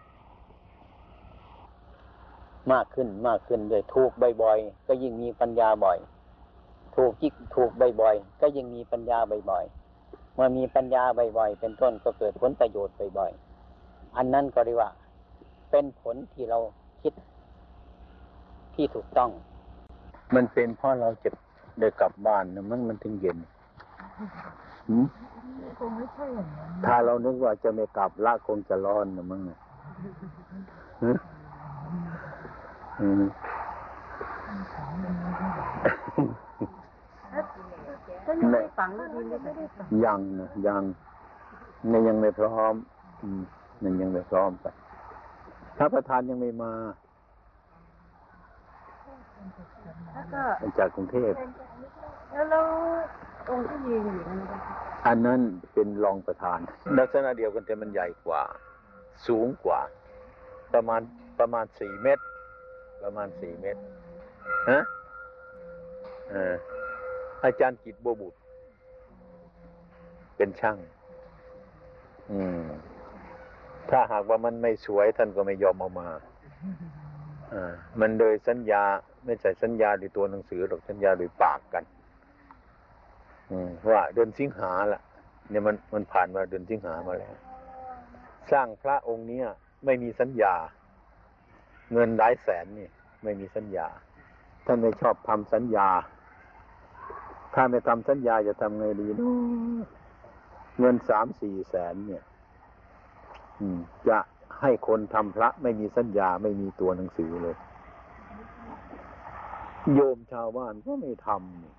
มากขึ้นมากขึ้นเลยถูกบ่อยๆก็ยิ่งมีปัญญาบ่อย ถูกจิกถูกบ่อยๆก็ยิ่งมีปัญญาบ่อยๆเมื่อมีปัญญาบ่อยๆเป็นต้นก็เกิดผลประโยชน์บ่อยๆอันนั้นก็เรียกว่า เป็นผลที่เราคิด ที่ถูกต้อง มันเป็นเพราะเราจะได้กลับบ้านนะมันมันถึงเย็นหืม คงไม่ใช่อย่างนั้นถ้าเรานึกว่าจะไม่กลับละคงจะร้อนนะมึงน่ะฮะอืมฉันยังไม่ได้ฝังลูกดินเลยค่ะยังนะยังเนี่ยยังไม่พร้อม อืมยังยังไม่พร้อมไปถ้าประธานยังไม่มาแล้วก็มาจากกรุงเทพแล้วแล้ว องค์ที่ยืนอยู่นั่นนะคะอันนั้นเป็นรองประธาน ลักษณะเดียวกันแต่มันใหญ่กว่า สูงกว่า ประมาณประมาณสี่เมตร ประมาณสี่เมตรฮะอออาจารย์กิตบบุตร เป็นช่าง อืม ถ้าหากว่ามันไม่สวยท่านก็ไม่ยอมเอามาอ่ามันโดยสัญญา ไม่ใช่สัญญาด้วยตัวหนังสือหรอกสัญญาโดยปากกัน ว่าเดือนสิงหาล่ะ เนี่ยมันมันผ่านมาเดือนสิงหามาแล้ว สร้างพระองค์เนี้ยไม่มีสัญญา เงินหลายแสนนี่ไม่มีสัญญา ท่านไม่ชอบทำสัญญา ถ้าไม่ทำสัญญาจะทำไงดีเนาะเงินสามสี่แสนเนี่ย อืม จะให้คนทำพระไม่มีสัญญาไม่มีตัวหนังสือเลย โยมชาวบ้านก็ไม่ทำนี่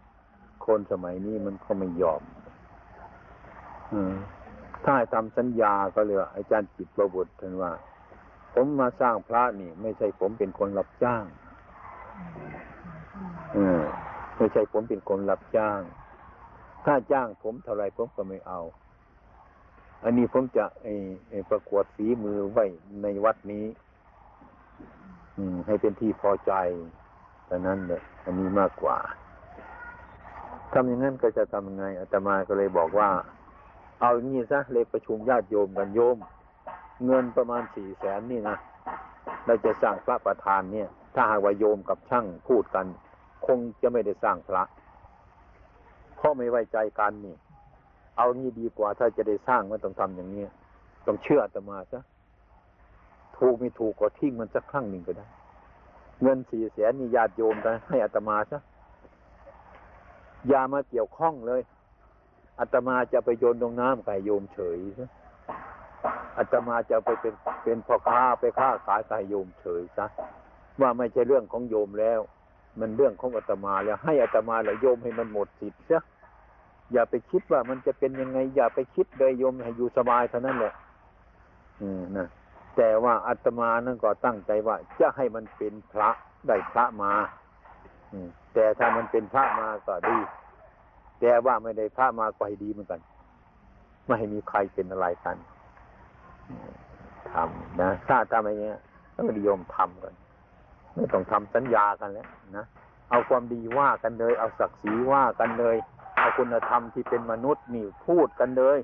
คนสมัยนี้มันก็ไม่ยอมถ้าทำสัญญาก็เลยว่าอาจารย์จิตประบุท่านว่า ผมมาสร้างพระนี่ ไม่ใช่ผมเป็นคนรับจ้างไม่ใช่ผมเป็นคนรับจ้าง ถ้าจ้างผมเท่าไรผมก็ไม่เอา อันนี้ผมจะไอ้ประกวดฝีมือไว้ในวัดนี้ให้เป็นที่พอใจแต่นั้นเลยอันนี้มากกว่า ทำอย่างนั้นก็จะทำยังไงอาตมาก็เลยบอกว่า เอาอย่างนี้ซะเลยประชุมญาติโยมกันโยม เงินประมาณสี่แสนนี่นะเราจะสร้างพระประธานเนี่ย ถ้าหากว่าโยมกับช่างพูดกัน คงจะไม่ได้สร้างพระเพราะไม่ไว้ใจกันนี่ เอางี้ดีกว่าถ้าจะได้สร้างมันต้องทำอย่างนี้ต้องเชื่ออาตมาซะถูกไม่ถูกก็ทิ้งมันสักครั้งหนึ่งก็ได้ เงินสี่แสนนี่ญาติโยมกันให้อาตมาซะ อย่ามาเกี่ยวข้องเลยอาตมาจะไปโยนลงน้ำไก่โยมเฉยซะอาตมาจะไปเป็นเป็นพ่อค้าไปค้าขายไก่โยมเฉยซะว่าไม่ใช่เรื่องของโยมแล้ว มันเรื่องของอาตมาแล้ว ให้อาตมาแล้วโยมให้มันหมดสิทธิ์ซะอย่าไปคิดว่ามันจะเป็นยังไง อย่าไปคิดเลยโยมให้อยู่สบายเท่านั้นแหละ อืมนะแต่ว่าอาตมานั่นก็ตั้งใจว่า จะให้มันเป็นพระได้พระมา แต่ถ้ามันเป็นพระมาก็ดี แต่ว่าไม่ได้พระมาก็ให้ดีเหมือนกัน ไม่ให้มีใครเป็นอะไรกันทำนะถ้าทำอะไรเงี้ยต้องนิยมทำกัน ไม่ต้องทำสัญญากันแล้วนะเอาความดีว่ากันเลย เอาศักดิ์ศรีว่ากันเลย เอาคุณธรรมที่เป็นมนุษย์นี่พูดกันเลย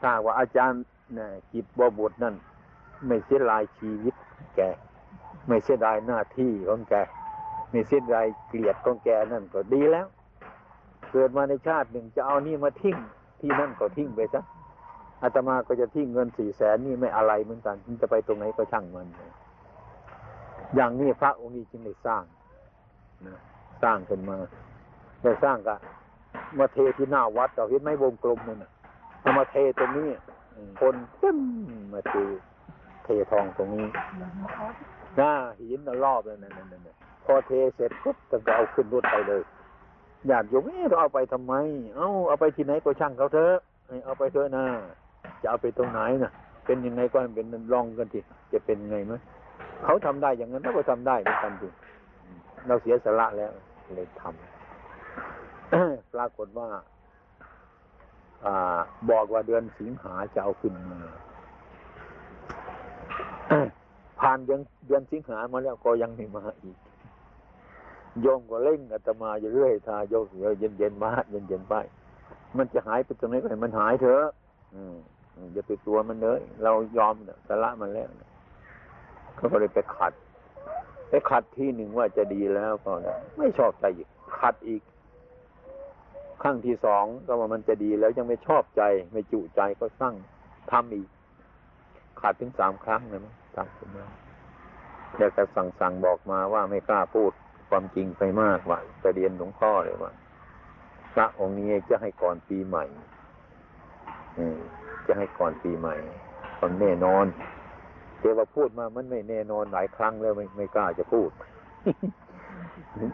ถ้าว่าอาจารย์เนี่ยกิจบวบุตรนั่น ไม่เสียดายชีวิตแก ไม่เสียดายหน้าที่ของแก ม่เสียดายเกลียดของแกนั่นก็ดีแล้ว เกิดมาในชาติหนึ่งจะเอานี่มาทิ้งที่นั่นก็ทิ้งไปซะอาตมาก็จะทิ้งเงินสี่แสนนี่ไม่อะไรเหมือนกันมันจะไปตรงไหนก็ช่างมัน อย่างนี้พระองค์นี้จึงได้สร้างนะสร้างขึ้นมาได้สร้างก็มาเทที่หน้าวัดเราเห็นไหมวงกลมนั่นนะเอามาเทตรงนี้คนเต็มมาเทเททองตรงนี้หน้าหินรอบเลยนั่นนั่นนั่น อเทเสร็จปุ๊บก็เอาขึ้นรถไปเลยญาติโยมเอ๊ะเราเอาไปทำไม เอาเอาไปที่ไหนก็ช่างเขาเถอะเอาไปเถอะนะจะเอาไปตรงไหนน่ะเป็นยังไงก็เป็นลองกันทีจะเป็นไงไหมเขาทำได้อย่างนั้นเราก็ทำได้เหมือนกันทีเราเสียสละแล้วเลยทำปรากฏว่าอ่าบอกว่าเดือนสิงหาจะเอาขึ้นมาผ่านเดือนเดือนสิงหามาแล้วก็ยังไม่มาอีก โยมก็เร่งอาตมาอยู่เรื่อยทาโยมเย็นเย็นมาเย็นเย็นไป มันจะหายไปตรงไหนก็ให้มันหายเถอะอืมอย่าไปตัวมันเลยเรายอมเนี่ยสละมันแล้วเขาก็เลยไปขัดไปขัดที่หนึ่งว่าจะดีแล้วก็ไม่ชอบใจอีกขัดอีกครั้งที่สองก็ว่ามันจะดีแล้วยังไม่ชอบใจ ไม่จุใจก็สร้างทำอีก ขาดถึงสามครั้งนะมั้งตามคุณมาแล้วก็สั่งสั่งบอกมาว่าไม่กล้าพูด ความจริงไปมากว่าจะเรียนหลวงพ่อเลยว่าพระองค์นี้จะให้ก่อนปีใหม่ อืมจะให้ก่อนปีใหม่ความแน่นอนเทว่าพูดมามันไม่แน่นอนหลายครั้งแล้วไม่ไม่กล้าจะพูด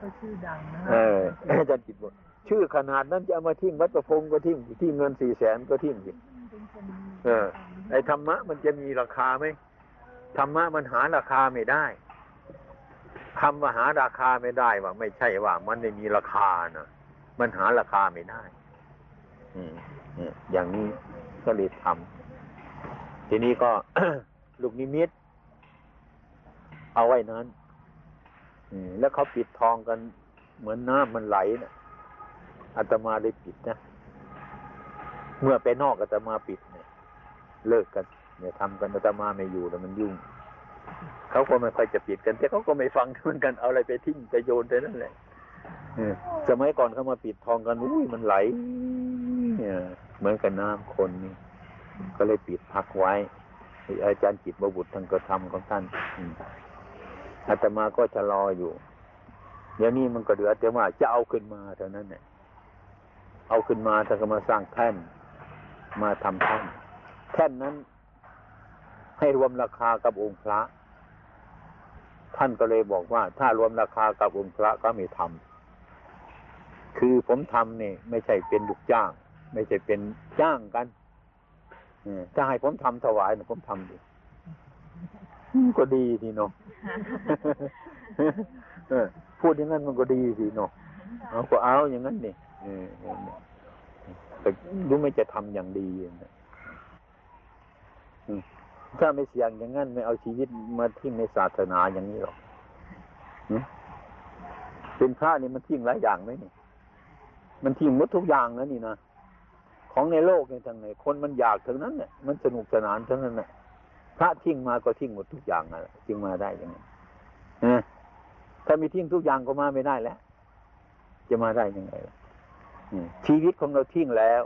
ก็ชื่อดังนะเอออาจารย์จิตบอกชื่อขนาดนั้นจะเอามาทิ้งวัดประพงศ์ก็ทิ้งที่เงินสี่แสนก็ทิ้งสิเออ ไอ้ธรรมะมันจะมีราคาไหมธรรมะมันหาราคาไม่ได้ คำว่าหาราคาไม่ได้ว่า ไม่ใช่ว่า มันไม่มีราคานะมันหาราคาไม่ได้ อืมเนี่ยอย่างนี้ก็เลยทำทีนี้ก็ลูกนิมิต เอาไว้นั้นแล้วเขาปิดทองกัน เหมือนน้ำมันไหลนะอาตมาเลยปิดนะ เมื่อไปนอกอาตมาปิดเนี่ย เลิกกัน เนี่ยทำกันอาตมาไม่อยู่แล้วมันยุ่ง เขาก็ไม่ค่อยจะปิดกัน แต่เขาก็ไม่ฟังเหมือนกันเอาอะไรไปทิ้งไปโยนไปนั่นแหละสมัยก่อนเขามาปิดทองกันอุ้ยมันไหลเนี่ยเหมือนกับน้ำคนนี่ก็เลยปิดพักไว้ อาจารย์จิตบบุตรท่านก็ทำของท่านอาตมาก็ชะลออยู่เดี๋ยวนี้มันก็เหลือแต่ว่าจะเอาขึ้นมาเท่านั้นเนี่ยเอาขึ้นมาท่านก็มาสร้างแท่นมาทำแท่นแท่นนั้นให้รวมราคากับองค์พระ ท่านก็เลยบอกว่า ถ้ารวมราคากับองค์พระก็ไม่ทำคือผมทำเนี่ยไม่ใช่เป็นลูกจ้าง ไม่ใช่เป็นจ้างกันถ้าให้ผมทำถวายนี่ยผมทำดิอืมก็ดีทีเนาะพูดอย่างนั้นมันก็ดีสิเนาะเอาก็เอาอย่างนั้นนี่แต่รู้ไม่จะทำอย่างดีนะอืม ถ้าไม่เสี่ยงอย่างนั้นไม่เอาชีวิตมาทิ้งในศาสนาอย่างนี้หรอกเป็นพระนี่มันทิ้งหลายอย่างไหมนี่ มันทิ้งหมดทุกอย่างนะนี่นะของในโลกในทางไหนคนมันอยากทั้งนั้นเนี่ยมันสนุกสนานทั้งนั้นเนี่ยพระทิ้งมาก็ทิ้งหมดทุกอย่างนะทิ้งมาได้ยังไงนะถ้ามีทิ้งทุกอย่างก็มาไม่ได้แล้ว จะมาได้ยังไงล่ะชีวิตของเราทิ้งแล้ว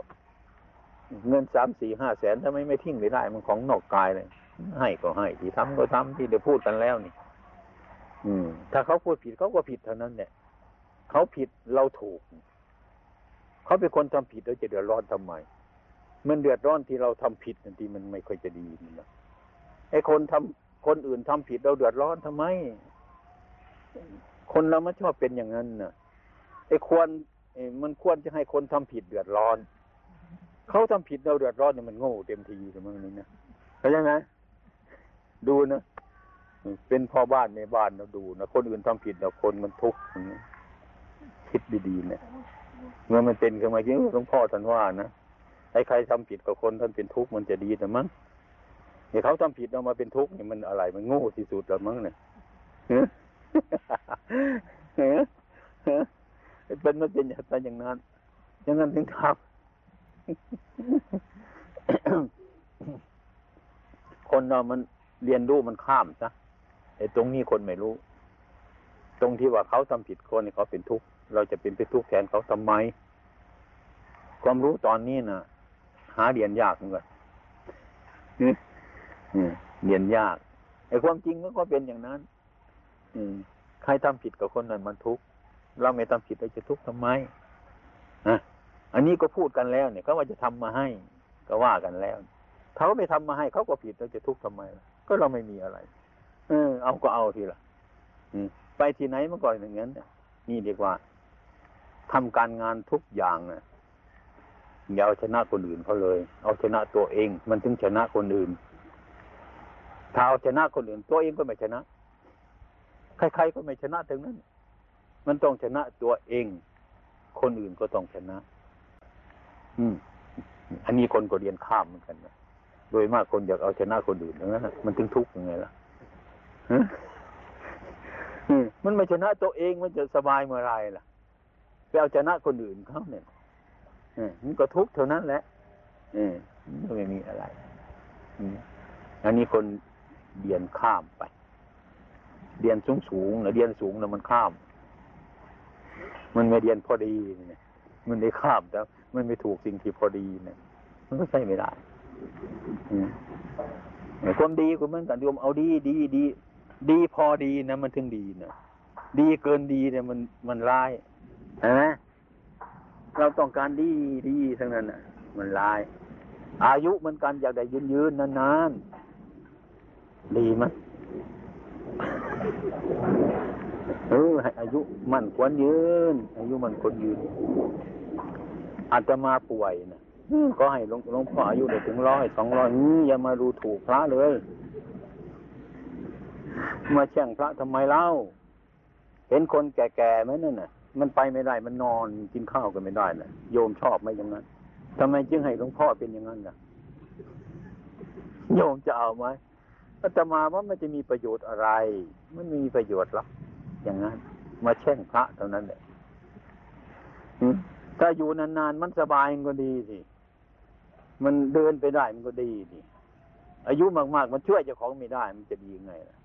เงินสามสี่ห้าแสนทำไมไม่ทิ้งไม่ได้ มันของนอกกายเลย ให้ก็ให้ที่ทำก็ทำที่เดี๋ยวพูดกันแล้วนี่ อืม ถ้าเขาพูดผิดเขาก็ผิดเท่านั้นแหละเขาผิดเราถูก เขาเป็นคนทำผิดเราจะเดือดร้อนทำไม มันเดือดร้อนที่เราทำผิดทีมันไม่ค่อยจะดีนี่นะไอ้คนทำคนอื่นทำผิดเราเดือดร้อนทำไม คนเราไม่ชอบเป็นอย่างนั้นนะไอ้ควรไอมันควรจะให้คนทำผิดเดือดร้อน เขาทำผิดเราเดือดร้อนเนี่ยมันโง่เต็มทีเลยมั้งนี่นะเข้าใจไหม ดูนะเป็นพ่อบ้านในบ้านเราดูนะคนอื่นทำผิดเราคนมันทุกข์คิดดีๆเนี่ยเมื่อมันเป็นขึ้นมาจริงหลวงพ่อท่านว่านะไอ้ใครทำผิดกับคนท่านเป็นทุกข์มันจะดีแต่มั้งเนี่ยเขาทำผิดเรามาเป็นทุกข์เนี่ยมันอะไร มันโง่ที่สุดแล้วมั้งเนี่ยเฮ้ยเฮ้ยเฮ้ยเป็นมันเป็นอย่างนั้นอย่างนั้นอย่างนั้นถึงทำคนเรามัน เรียนรู้มันข้ามซะไอ้ตรงนี้คนไม่รู้ ตรงที่ว่าเขาทำผิดคนนี่เขาเป็นทุกข์เราจะเป็นไปทุกข์แทนเขาทำไม ความรู้ตอนนี้นะหาเรียนยากเหมือนกันเนี่ยเรียนยากไอ้ความจริงมันก็เป็นอย่างนั้น อืมใครทำผิดกับคนนั้นมันทุกข์เราไม่ทำผิดเราจะทุกข์ทำไมอะอันนี้ก็พูดกันแล้วเนี่ยเขาว่าจะทำมาให้ ก็ว่ากันแล้วเขาไม่ทำมาให้เขาก็ผิดเราจะทุกข์ทำไมล่ะ ก็เราไม่มีอะไร เออ เอาก็เอาทีละอืมไปที่ไหนเมื่อก่อนอย่างนั้นเนี่ยนี่ดีกว่าทำการงานทุกอย่างนะอย่าเอาชนะคนอื่นเขาเลย เอาชนะตัวเอง มันถึงชนะคนอื่น ถ้าเอาชนะคนอื่น ตัวเองก็ไม่ชนะ ใครๆก็ไม่ชนะถึงนั้น มันต้องชนะตัวเอง คนอื่นก็ต้องชนะ อืม อันนี้คนก็เรียนข้ามเหมือนกันนะ โดยมากคนอยากเอาชนะคนอื่นอย่างนั้นน่ะมันถึงทุกข์ยังไงล่ะมันไม่ชนะตัวเองมันจะสบายเมื่อไรล่ะไปเอาชนะคนอื่นเขาเนี่ยมันก็ทุกข์เท่านั้นแหละอืมมันไม่มีอะไรอันนี้คนเรียนข้ามไป เรียนสูงสูงนะเรียนสูงนะมันข้าม มันไม่เรียนพอดีเนี่ยมันได้ข้ามแต่มันไม่ถูกสิ่งที่พอดีเนี่ยมันก็ใช่ไม่ได้ ความดีก็เหมือนกันโยมเอาดีดีดีดีพอดีนะมันถึงดีนะดีเกินดีเนี่ยมันมันร้ายนไหมเราต้องการดีดีทั้งนั้นน่ะ มันร้าย อายุเหมันกันอยากได้ยืนยืนนานๆดีไหมเออให้อายุมั่นควรยืน อายุมั่นควรยืนอาตมาป่วยนะ ก็ให้หลวงหลวงพ่ออายุได้ถึงร้อยสองร้อยอย่ามาดูถูกพระเลย มาแช่งพระทำไมเล่า เห็นคนแก่ๆไหมนั่นน่ะ มันไปไม่ได้มันนอนกินข้าวกันไม่ได้น่ะ โยมชอบไหมอย่างนั้นทำไมจึงให้หลวงพ่อเป็นอย่างนั้นล่ะ โยมจะเอาไหมอาตมาว่ามันจะมีประโยชน์อะไร มันไม่มีประโยชน์หรอกอย่างนั้น มาแช่งพระเท่านั้นแหละถ้าอยู่นานๆ มันสบายก็ดีสิ มันเดินไปได้มันก็ดีสิอายุมากๆ มันช่วยเจ้าของไม่ได้ มันจะดียังไงล่ะ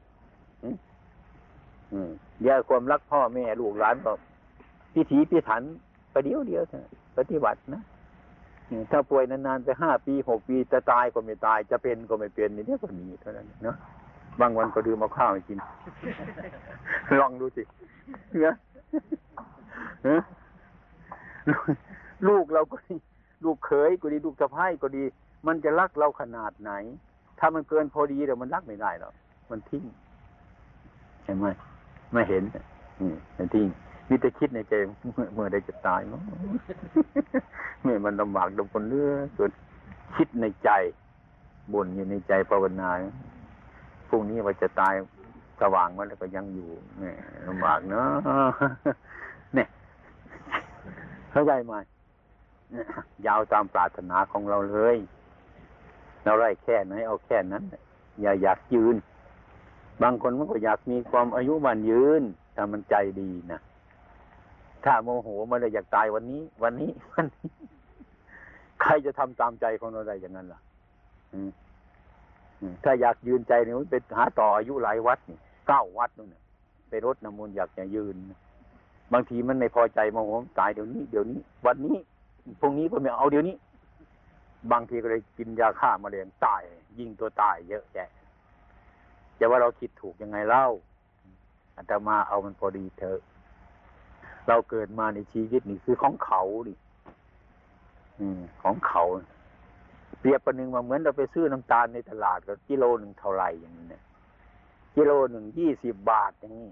อืมอืมเดี๋ยวความรักพ่อแม่ลูกหลานก็พิถีพิถันประเดี๋ยวเดียวเถอะปฏิบัตินะถ้าป่วยนานๆไปห้าปีหกปีจะตายก็ไม่ตาย จะเป็นก็ไม่เป็นนี่เนี่ยก็มีเท่านั้นเนาะบางวันก็ดื่มเอาข้าวให้กิน ลองดูสิเนอะลูกเราก็ดี ลูกเขยก็ดีลูกสะพ้ายก็ดี มันจะรักเราขนาดไหน ถ้ามันเกินพอดีเดี๋ยวมันรักไม่ได้หรอกมันทิ้งเห็นไหมไม่เห็นอืมมันทิ้งมีแต่คิดในใจเมื่อใดจะตายมั้งเมื่อมันลำบากลำบนเลือจนคิดในใจบ่นอยู่ในใจภาวนาพรุ่งนี้ว่าจะตายสว่างมาแล้วก็ยังอยู่เนี่ยลำบากเนาะเนี่ยเข้าใจไหม ยาวตามปรารถนาของเราเลย เราได้แค่ไหนเอาแค่นั้น อย่าอยากยืน บางคนมันก็อยากมีความอายุมันยืนถ้ามันใจดีนะถ้าโมโหมันเลยอยากตายวันนี้ วันนี้วันนี้ ใครจะทำตามใจของเราได้อย่างนั้นล่ะถ้าอยากยืนใจเนี่ยไปหาต่ออายุหลายวัดนี่เก้าวัดนู่นน่ะไปรดน้ำมนต์อยากจะยืน บางทีมันไม่พอใจโมโหตายเดี๋ยวนี้ เดี๋ยวนี้ วันนี้ พรุ่งนี้ก็ไม่เอาเดี๋ยวนี้ บางทีก็เลยกินยาฆ่ามะเร็งตาย ยิงตัวตายเยอะแยะจะว่าเราคิดถูกยังไงเล่าอาตมาเอามันพอดีเถอะ เราเกิดมาในชีวิตนี่คือของเขาดิอของเขา เปรียบประหนึ่งมาเหมือนเราไปซื้อน้ำตาลในตลาดก็กิโลหนึ่งเท่าไหร่อย่างนี้เนี่ยกิโลหนึ่งยี่สิบบาทอย่างนี้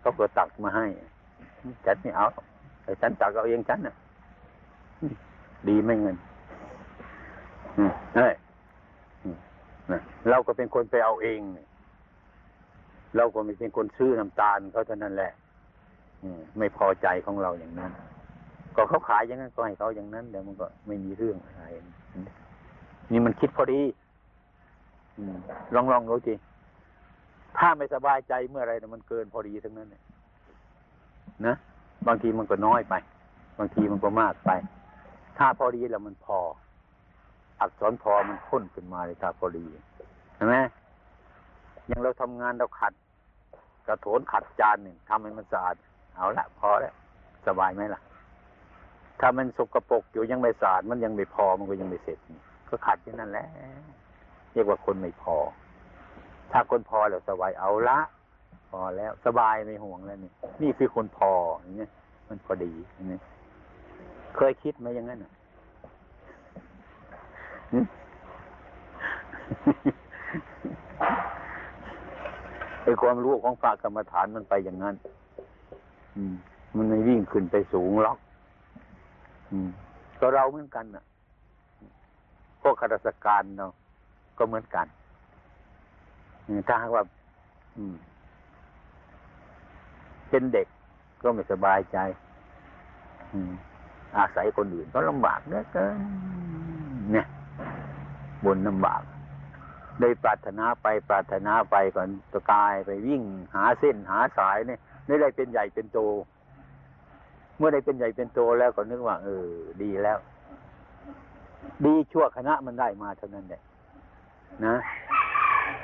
เขาก็ตักมาให้ฉันไม่เอา แต่ฉันตักเอาเองฉันน่ะ ดีไม่เงินอืมเฮ้ยอืมนะเราก็เป็นคนไปเอาเอง เราก็ไม่เป็นคนซื้อน้ำตาลเขาเท่านั้นแหละไม่พอใจของเราอย่างนั้น ก็เขาขายอย่างนั้นก็ให้เขาอย่างนั้นเดี๋ยวมันก็ไม่มีเรื่องอะไรนี่มันคิดพอดีอลองลองดูจีถ้าไม่สบายใจเมื่อไรมันเกินพอดีทั้งนั้นนะ บางทีมันก็น้อยไป บางทีมันก็มากไป ถ้าพอดีแล้วมันพอ อักษรพอมันพ้นขึ้นมาเลยถ้าพอดีเห็นไหมอย่างเราทำงานเราขัด กระโถนขัดจานหนึ่งทำให้มันสะอาดเอาละพอแล้วสบายไหมล่ะ ถ้ามันสกรปรกอยู่ยังไม่สะอาดมันยังไม่พอมันก็ยังไม่เสร็จ ก็ขัดแค่นั้นแหละเรียกว่าคนไม่พอ ถ้าคนพอแล้วสบายเอาละ พอแล้วสบายไม่ห่วงแล้วนี่นี่คือคนพออย่างเงี้ยมันพอดีอย่างเงี้ยเคยคิดไหมอย่างนั้นอะไอความรู้ของพระกรรมฐานมันไปอย่างนั้น อืม มันไม่วิ่งขึ้นไปสูงหรอกอืมก็เราเหมือนกันน่ะ พวกข้าราชการเนาะก็เหมือนกัน ถ้าหากว่า อืม เป็นเด็กก็ไม่สบายใจ อืม อาศัยคนอื่นก็ลำบากเหลือเกินเนี่ยบนลำบากได้ปรารถนาไปปรารถนาไปก่อนตะกายไปวิ่งหาเส้นหาสายเนี่ยได้ได้เป็นใหญ่เป็นโต เมื่อได้เป็นใหญ่เป็นโตแล้วก็นึกว่า เออ ดีแล้ว ดีชั่วคณะมันได้มาเท่านั้นแหละนะ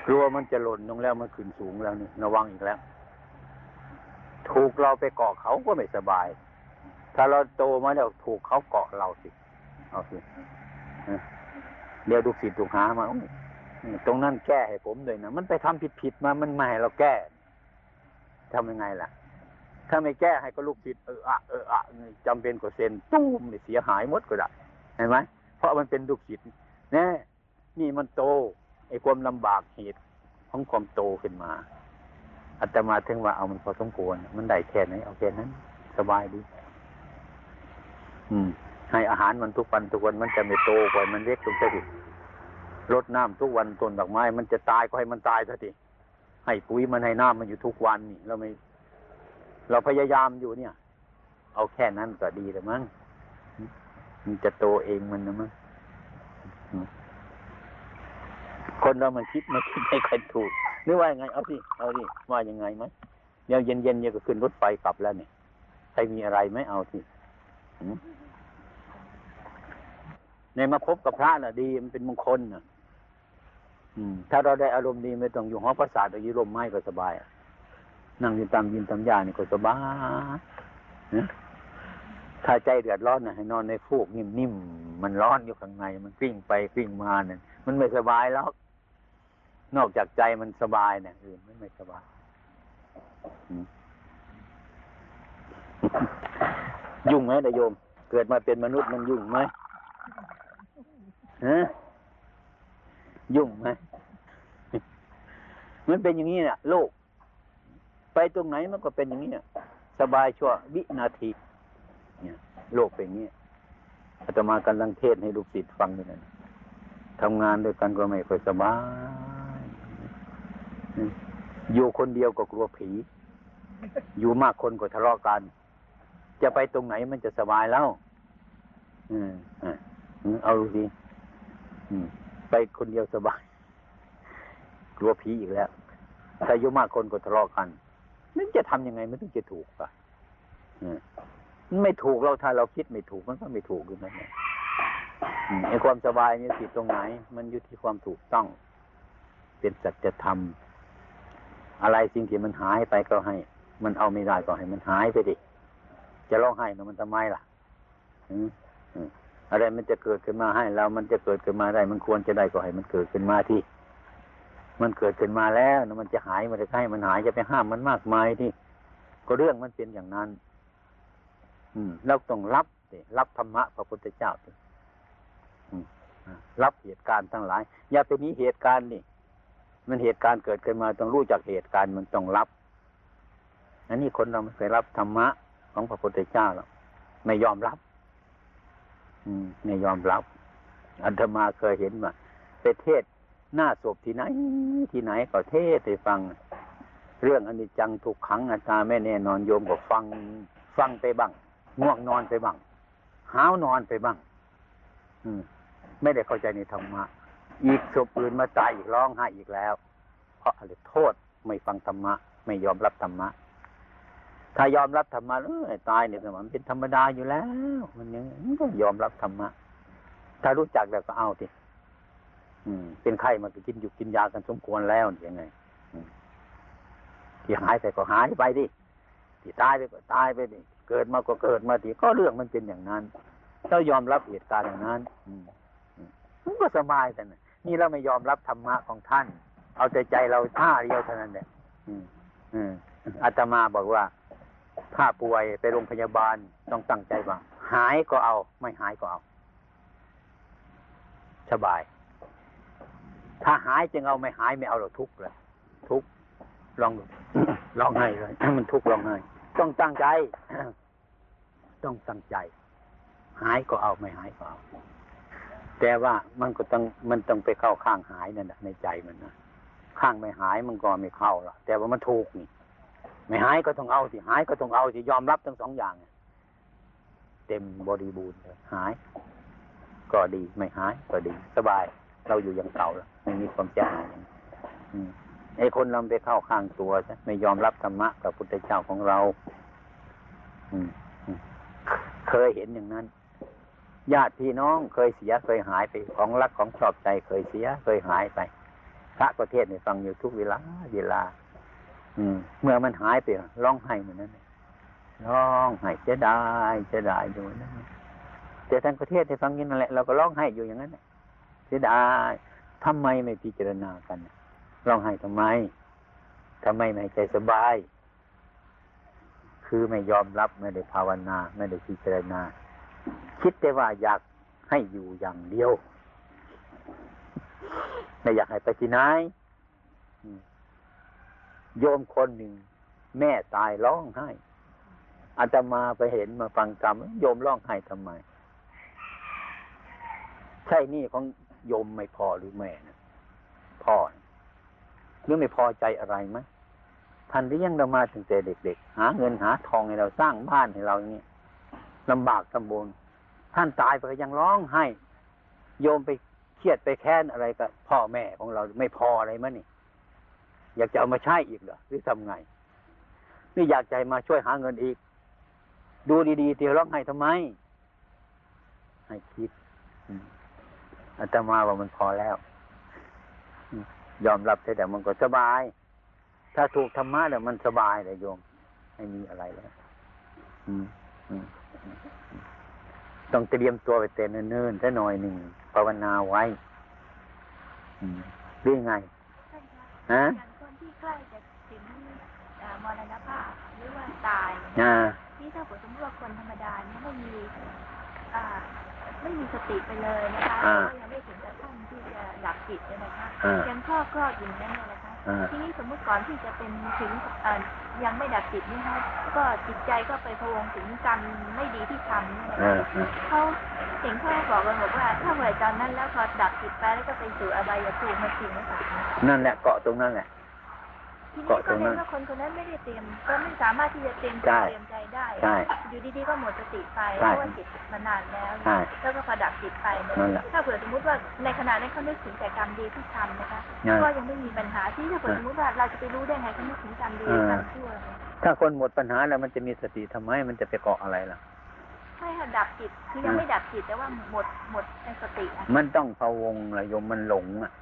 กลัวมันจะหล่นลงแล้วมันขึ้นสูงแล้วนี่ระวังอีกแล้ว ถูกเราไปเกาะเขาก็ไม่สบาย ถ้าเราโตมาแล้วถูกเขาเกาะเราสิเอาสิเดี๋ยวดูสิถูกหามาตรงนั้นแก้ให้ผมเลยนะมันไปทำผิดผิดๆมามันไม่ให้เราแก้ทำยังไงล่ะ ถ้าไม่แก้ให้ก็ลูกผิดเอออะเอออะจำเป็นกว่าเซ็นตุ้มเสียหายหมดก็ได้เห็นไหมเพราะมันเป็นลูกศิษย์แน่นี่มันโตไอ้ความลำบากเหตุของความโตขึ้นมา อาตมาถึงว่าเอามันพอสมควร มันได้แค่ไหนเอาแค่นั้น สบายดี อืม ให้อาหารมันทุกวันทุกวันมันจะไม่โตกว่ามันเล็กลงไปดิรดน้ำทุกวันต้นดอกไม้ มันจะตายก็ให้มันตายซะทีให้ปุ๋ยมันให้น้ำมันอยู่ทุกวันนี่เราไม่ เราพยายามอยู่เนี่ย เอาแค่นั้นก็ดีแล้วมั้งมันจะโตเองมันนะมั้งคนเรามันคิดไม่คิดไม่ค่อยถูก นึกว่ายังไง เอาสิเอาสิว่ายังไงไหมเดี๋ยวเย็นๆเนี่ยก็ขึ้นรถไฟกลับแล้วเนี่ยใครมีอะไรไหมเอาสิในมาพบกับพระน่ะ ดีมันเป็นมงคลน่ะ อืม ถ้าเราได้อารมณ์ดีไม่ต้องอยู่หอประสาทอยู่ร่มไม้ก็สบายนั่งอยู่ตามยินตามยานี่ก็สบายนะถ้าใจเดือดร้อนนะให้นอนในฟูกนิ่มๆมันร้อนอยู่ข้างใน มันกลิ้งไปกลิ้งมาเนี่ยมันไม่สบายแล้ว นอกจากใจมันสบายเนี่ยอื่นมันไม่สบายยุ่งไหมนายโยม เกิดมาเป็นมนุษย์มันยุ่งไหมฮะยุ่งไหมมันเป็นอย่างนี้เนี่ยโลก ไปตรงไหนมันก็เป็นอย่างนี้สบายชั่ววินาที เนี่ย โลกเป็นอย่างนี้อาตมากำลังเทศให้ลูกศิษย์ฟังอยู่นั่นทำงานด้วยกันก็ไม่ค่อยสบาย อยู่คนเดียวก็กลัวผี อยู่มากคนก็ทะเลาะกัน จะไปตรงไหนมันจะสบายแล้วอืมเอาดูสิไปคนเดียวสบาย กลัวผีอีกแล้วถ้าอยู่มากคนก็ทะเลาะกันนั่นจะทำยังไงมันถึงจะถูกอะอืมมันไม่ถูกเราถ้าเราคิดไม่ถูกมันก็ไม่ถูกอยู่นั่นแหละอืมไอ้ความสบายนี่ผิดตรงไหน มันอยู่ที่ความถูกต้อง เป็นสัจธรรม อะไรสิ่งที่มันหายไปก็ให้ มันเอาไม่ได้ก็ให้มันหายไปดิจะร้องไห้นะมันทำไมล่ะอืมอืมอะไรมันจะเกิดขึ้นมาให้เรามันจะเกิดขึ้นมาได้ มันควรจะได้ก็ให้มันเกิดขึ้นมาที่ มันเกิดขึ้นมาแล้วนะมันจะหายมันจะให้มันหายจะไปห้ามมันมากมายที่ ก็เรื่องมันเป็นอย่างนั้น อืมเราต้องรับสิรับธรรมะพระพุทธเจ้าสิอืมอ่ารับเหตุการณ์ทั้งหลาย อย่าไปนี้เหตุการณ์นี่ มันเหตุการณ์เกิดขึ้นมาต้องรู้จักเหตุการณ์มันต้องรับอันนี้คนเราไม่เคยรับธรรมะของพระพุทธเจ้าหรอกไม่ยอมรับ อืมไม่ยอมรับ อันธมาเคยเห็นมาไปเทศหน้าศพที่ไหน ที่ไหนก็เทศน์ให้ฟัง เรื่องอนิจจังทุกขังอัตตาไม่แน่นอนโยมก็ฟัง ฟังไปบ้างง่วงนอนไปบ้างห้าวนอนไปบ้าง อืม ไม่ได้เข้าใจในธรรมะ อีกศพอื่นมาตายอีกร้องไห้อีกแล้ว เพราะอะไรโทษไม่ฟังธรรมะ ไม่ยอมรับธรรมะ ถ้ายอมรับธรรมะเออตายเนี่ยมันเป็นธรรมดาอยู่แล้ว มันยังก็ยอมรับธรรมะ ถ้ารู้จักแล้วก็เอาทีอืม เป็นไข้มันก็กินอยู่กินยากันสมควรแล้วยังไงอที่หายไปก็หายไปดิที่ตายไปก็ตายไปดิเกิดมาก็เกิดมาทีก็เรื่องมันเป็นอย่างนั้นเรายอมรับเหตุการณ์อย่างนั้น อืมอืมมันก็สบายแต่นะ นี่เราไม่ยอมรับธรรมะของท่าน เอาใจใจเราท่าเดียวเท่านั้นแหละอืมอืมอาตมาบอกว่า ถ้าป่วยไปโรงพยาบาลต้องตั้งใจว่า หายก็เอา ไม่หายก็เอา สบาย ถ้าหายจึงเอาไม่หายไม่เอาเราทุกข์เลยทุกข์ลองดูลองให้เลยมันทุกข์ลองให้ต้องตั้งใจ ต้องตั้งใจ หายก็เอาไม่หายก็เอา แต่ว่ามันก็ต้องมันต้องไปเข้าข้างหายนั่นแหละในใจมันนะข้างไม่หายมันก็ไม่เข้าหรอกแต่ว่ามันถูกนี่ ไม่หายก็ต้องเอาสิหายก็ต้องเอาสิยอมรับทั้งสองอย่างเต็มบริบูรณ์เลยหาย ก็ดีไม่หายก็ดี สบาย เราอยู่อย่างเก่าแล้วไม่มีความเสียหายอย่างไอ้คนเราไปเข้าข้างตัวใช่ไม่ยอมรับธรรมะกับพุทธเจ้าของเรา อืมอืมเคยเห็นอย่างนั้น ญาติพี่น้องเคยเสียเคยหายไปของรักของชอบใจเคยเสียเคยหายไป พระประเทศเนี่ยฟังอยู่ทุกเวลาเวลา อืม เมื่อมันหายไปร้องไห้เหมือนนั้นร้องไห้เสียดายเสียดายอยู่นั่นแต่ทางประเทศที่ฟังอยินนั่นแหละเราก็ร้องไห้อยู่อย่างนั้นน่ะเสียดายทำไมไม่พิจารณากันร้องไห้ทำไมทำไมไม่ใจสบาย คือไม่ยอมรับไม่ได้ภาวนา ไม่ได้พิจารณา คิดแต่ว่าอยากให้อยู่อย่างเดียวไม่อยากให้ไปที่ไหนโยมคนหนึ่ง แม่ตายร้องไห้อาตมาไปเห็นมาฟังกรรมโยมร้องไห้ทำไม ใช่นี่ของโยมไม่พอหรือแม่นะพ่อนะหรือไม่พอใจอะไรไหมท่านเลี้ยงเรามาตั้งแต่เด็กๆหาเงินหาทองให้เราสร้างบ้านให้เราอย่างนี้ลำบากลำบน ท่านตายไปก็ยังร้องไห้ โยมไปเครียดไปแค้นอะไรกับพ่อแม่ของเราไม่พออะไรมั้ยนี่ อยากจะเอามาใช้อีกเหรอหรือทำไงนี่อยากใจมาช่วยหาเงินอีก ดูดีๆเตียวร้องไห้ทำไม ให้คิดอาตมาว่ามันพอแล้ว ยอมรับแต่มันก็สบาย ถ้าถูกธรรมะเนี่ยมันสบายเลยโยม ไม่มีอะไรแล้ว อืมอืม ต้องเตรียมตัวไปเต้นเนิ่นๆซะหน่อยหนึ่งภาวนาไว้อืมหรือไงท่านคะฮะอย่างคนที่ใกล้จะถึงเอ่อมรณภาพหรือว่าตายอ่าที่ถ้าสมมติว่าคนธรรมดาเนี่ยไม่มีอ่าไม่มีสติไปเลยนะคะอ่าก็ยังไม่ถึงกับขั้นที่จะดับจิตเลยนะคะอ่ายังครอบครอบอยู่นั่นเลยนะคะอ่า ทีนี้สมมุติก่อนที่จะเป็นถึงเอ่อยังไม่ดับจิตนี่คะก็จิตใจก็ไปพะวงถึงกรรมไม่ดีที่ทำเนี่ยนะเอคะอเออเขาเห็นเขาบอกกันบอกว่า ถ้าเมื่อตอนนั้นแล้วพอดับจิตไปแล้วก็ไปสู่อบายภูมิมาจริงหรือเปล่านั่นแหละเกาะตรงนั้นแหละ ทีนี้เกาะตก็รงเรีนั้ยนนว่าคนคนนั้นไม่ได้เตรียม ก็ไม่สามารถที่จะเตรียมใช่เตรียมใจได้ใช่อยู่ดีๆก็หมดสติไปเพใช่ราะว่าจิตมานานแล้วใช่แล้วก็พอดับจิตไปเนี่ยนั่นแหละถ้าเผื่อสมมติว่าในขณะนั้นเขานึกถึงแต่กรรมดีที่ทำนะคะนั่นก็ยังไม่มีปัญหาที่ถ้าเผื่อสมมติว่าเราจะไปรู้ได้ไงเขานึกถึงกรรมดีเออกรรมชั่วถ้าคนหมดปัญหาแล้วมันจะมีสติทำไมมันจะไปเกาะอะไรล่ะใช่ค่ะดับจิตคือยังไม่ดับจิตแต่ว่าหมดหมดในสติอะมันต้องพะวงละโยมมันหลงอะ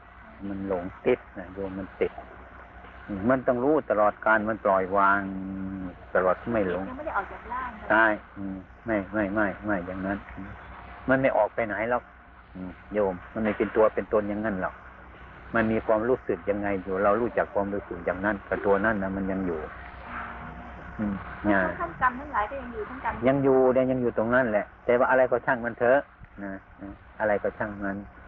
มันหลงติดนะโยมมันติด มันต้องรู้ตลอดการมันปล่อยวางตลอดไม่หลงยังไม่ได้ออกจากร่างเลยใช่อืมไม่ไม่ไม่ไม่อย่างนั้นอืมมันไม่ออกไปไหนหรอกอืมโยม มันไม่เป็นตัวเป็นตนอย่างนั้นหรอกมันมีความรู้สึกยังไงอยู่ เรารู้จักความรู้สึกอย่างนั้นแต่ตัวนั้นนะมันยังอยู่อืมเนี่ยทั้งกรรมทั้งหลายก็ยังอยู่ทั้งกรรมยังอยู่เนี่ยยังอยู่ตรงนั้นแหละ แต่ว่าอะไรก็ช่างมันเถอะนะนะอะไรก็ช่างมันอ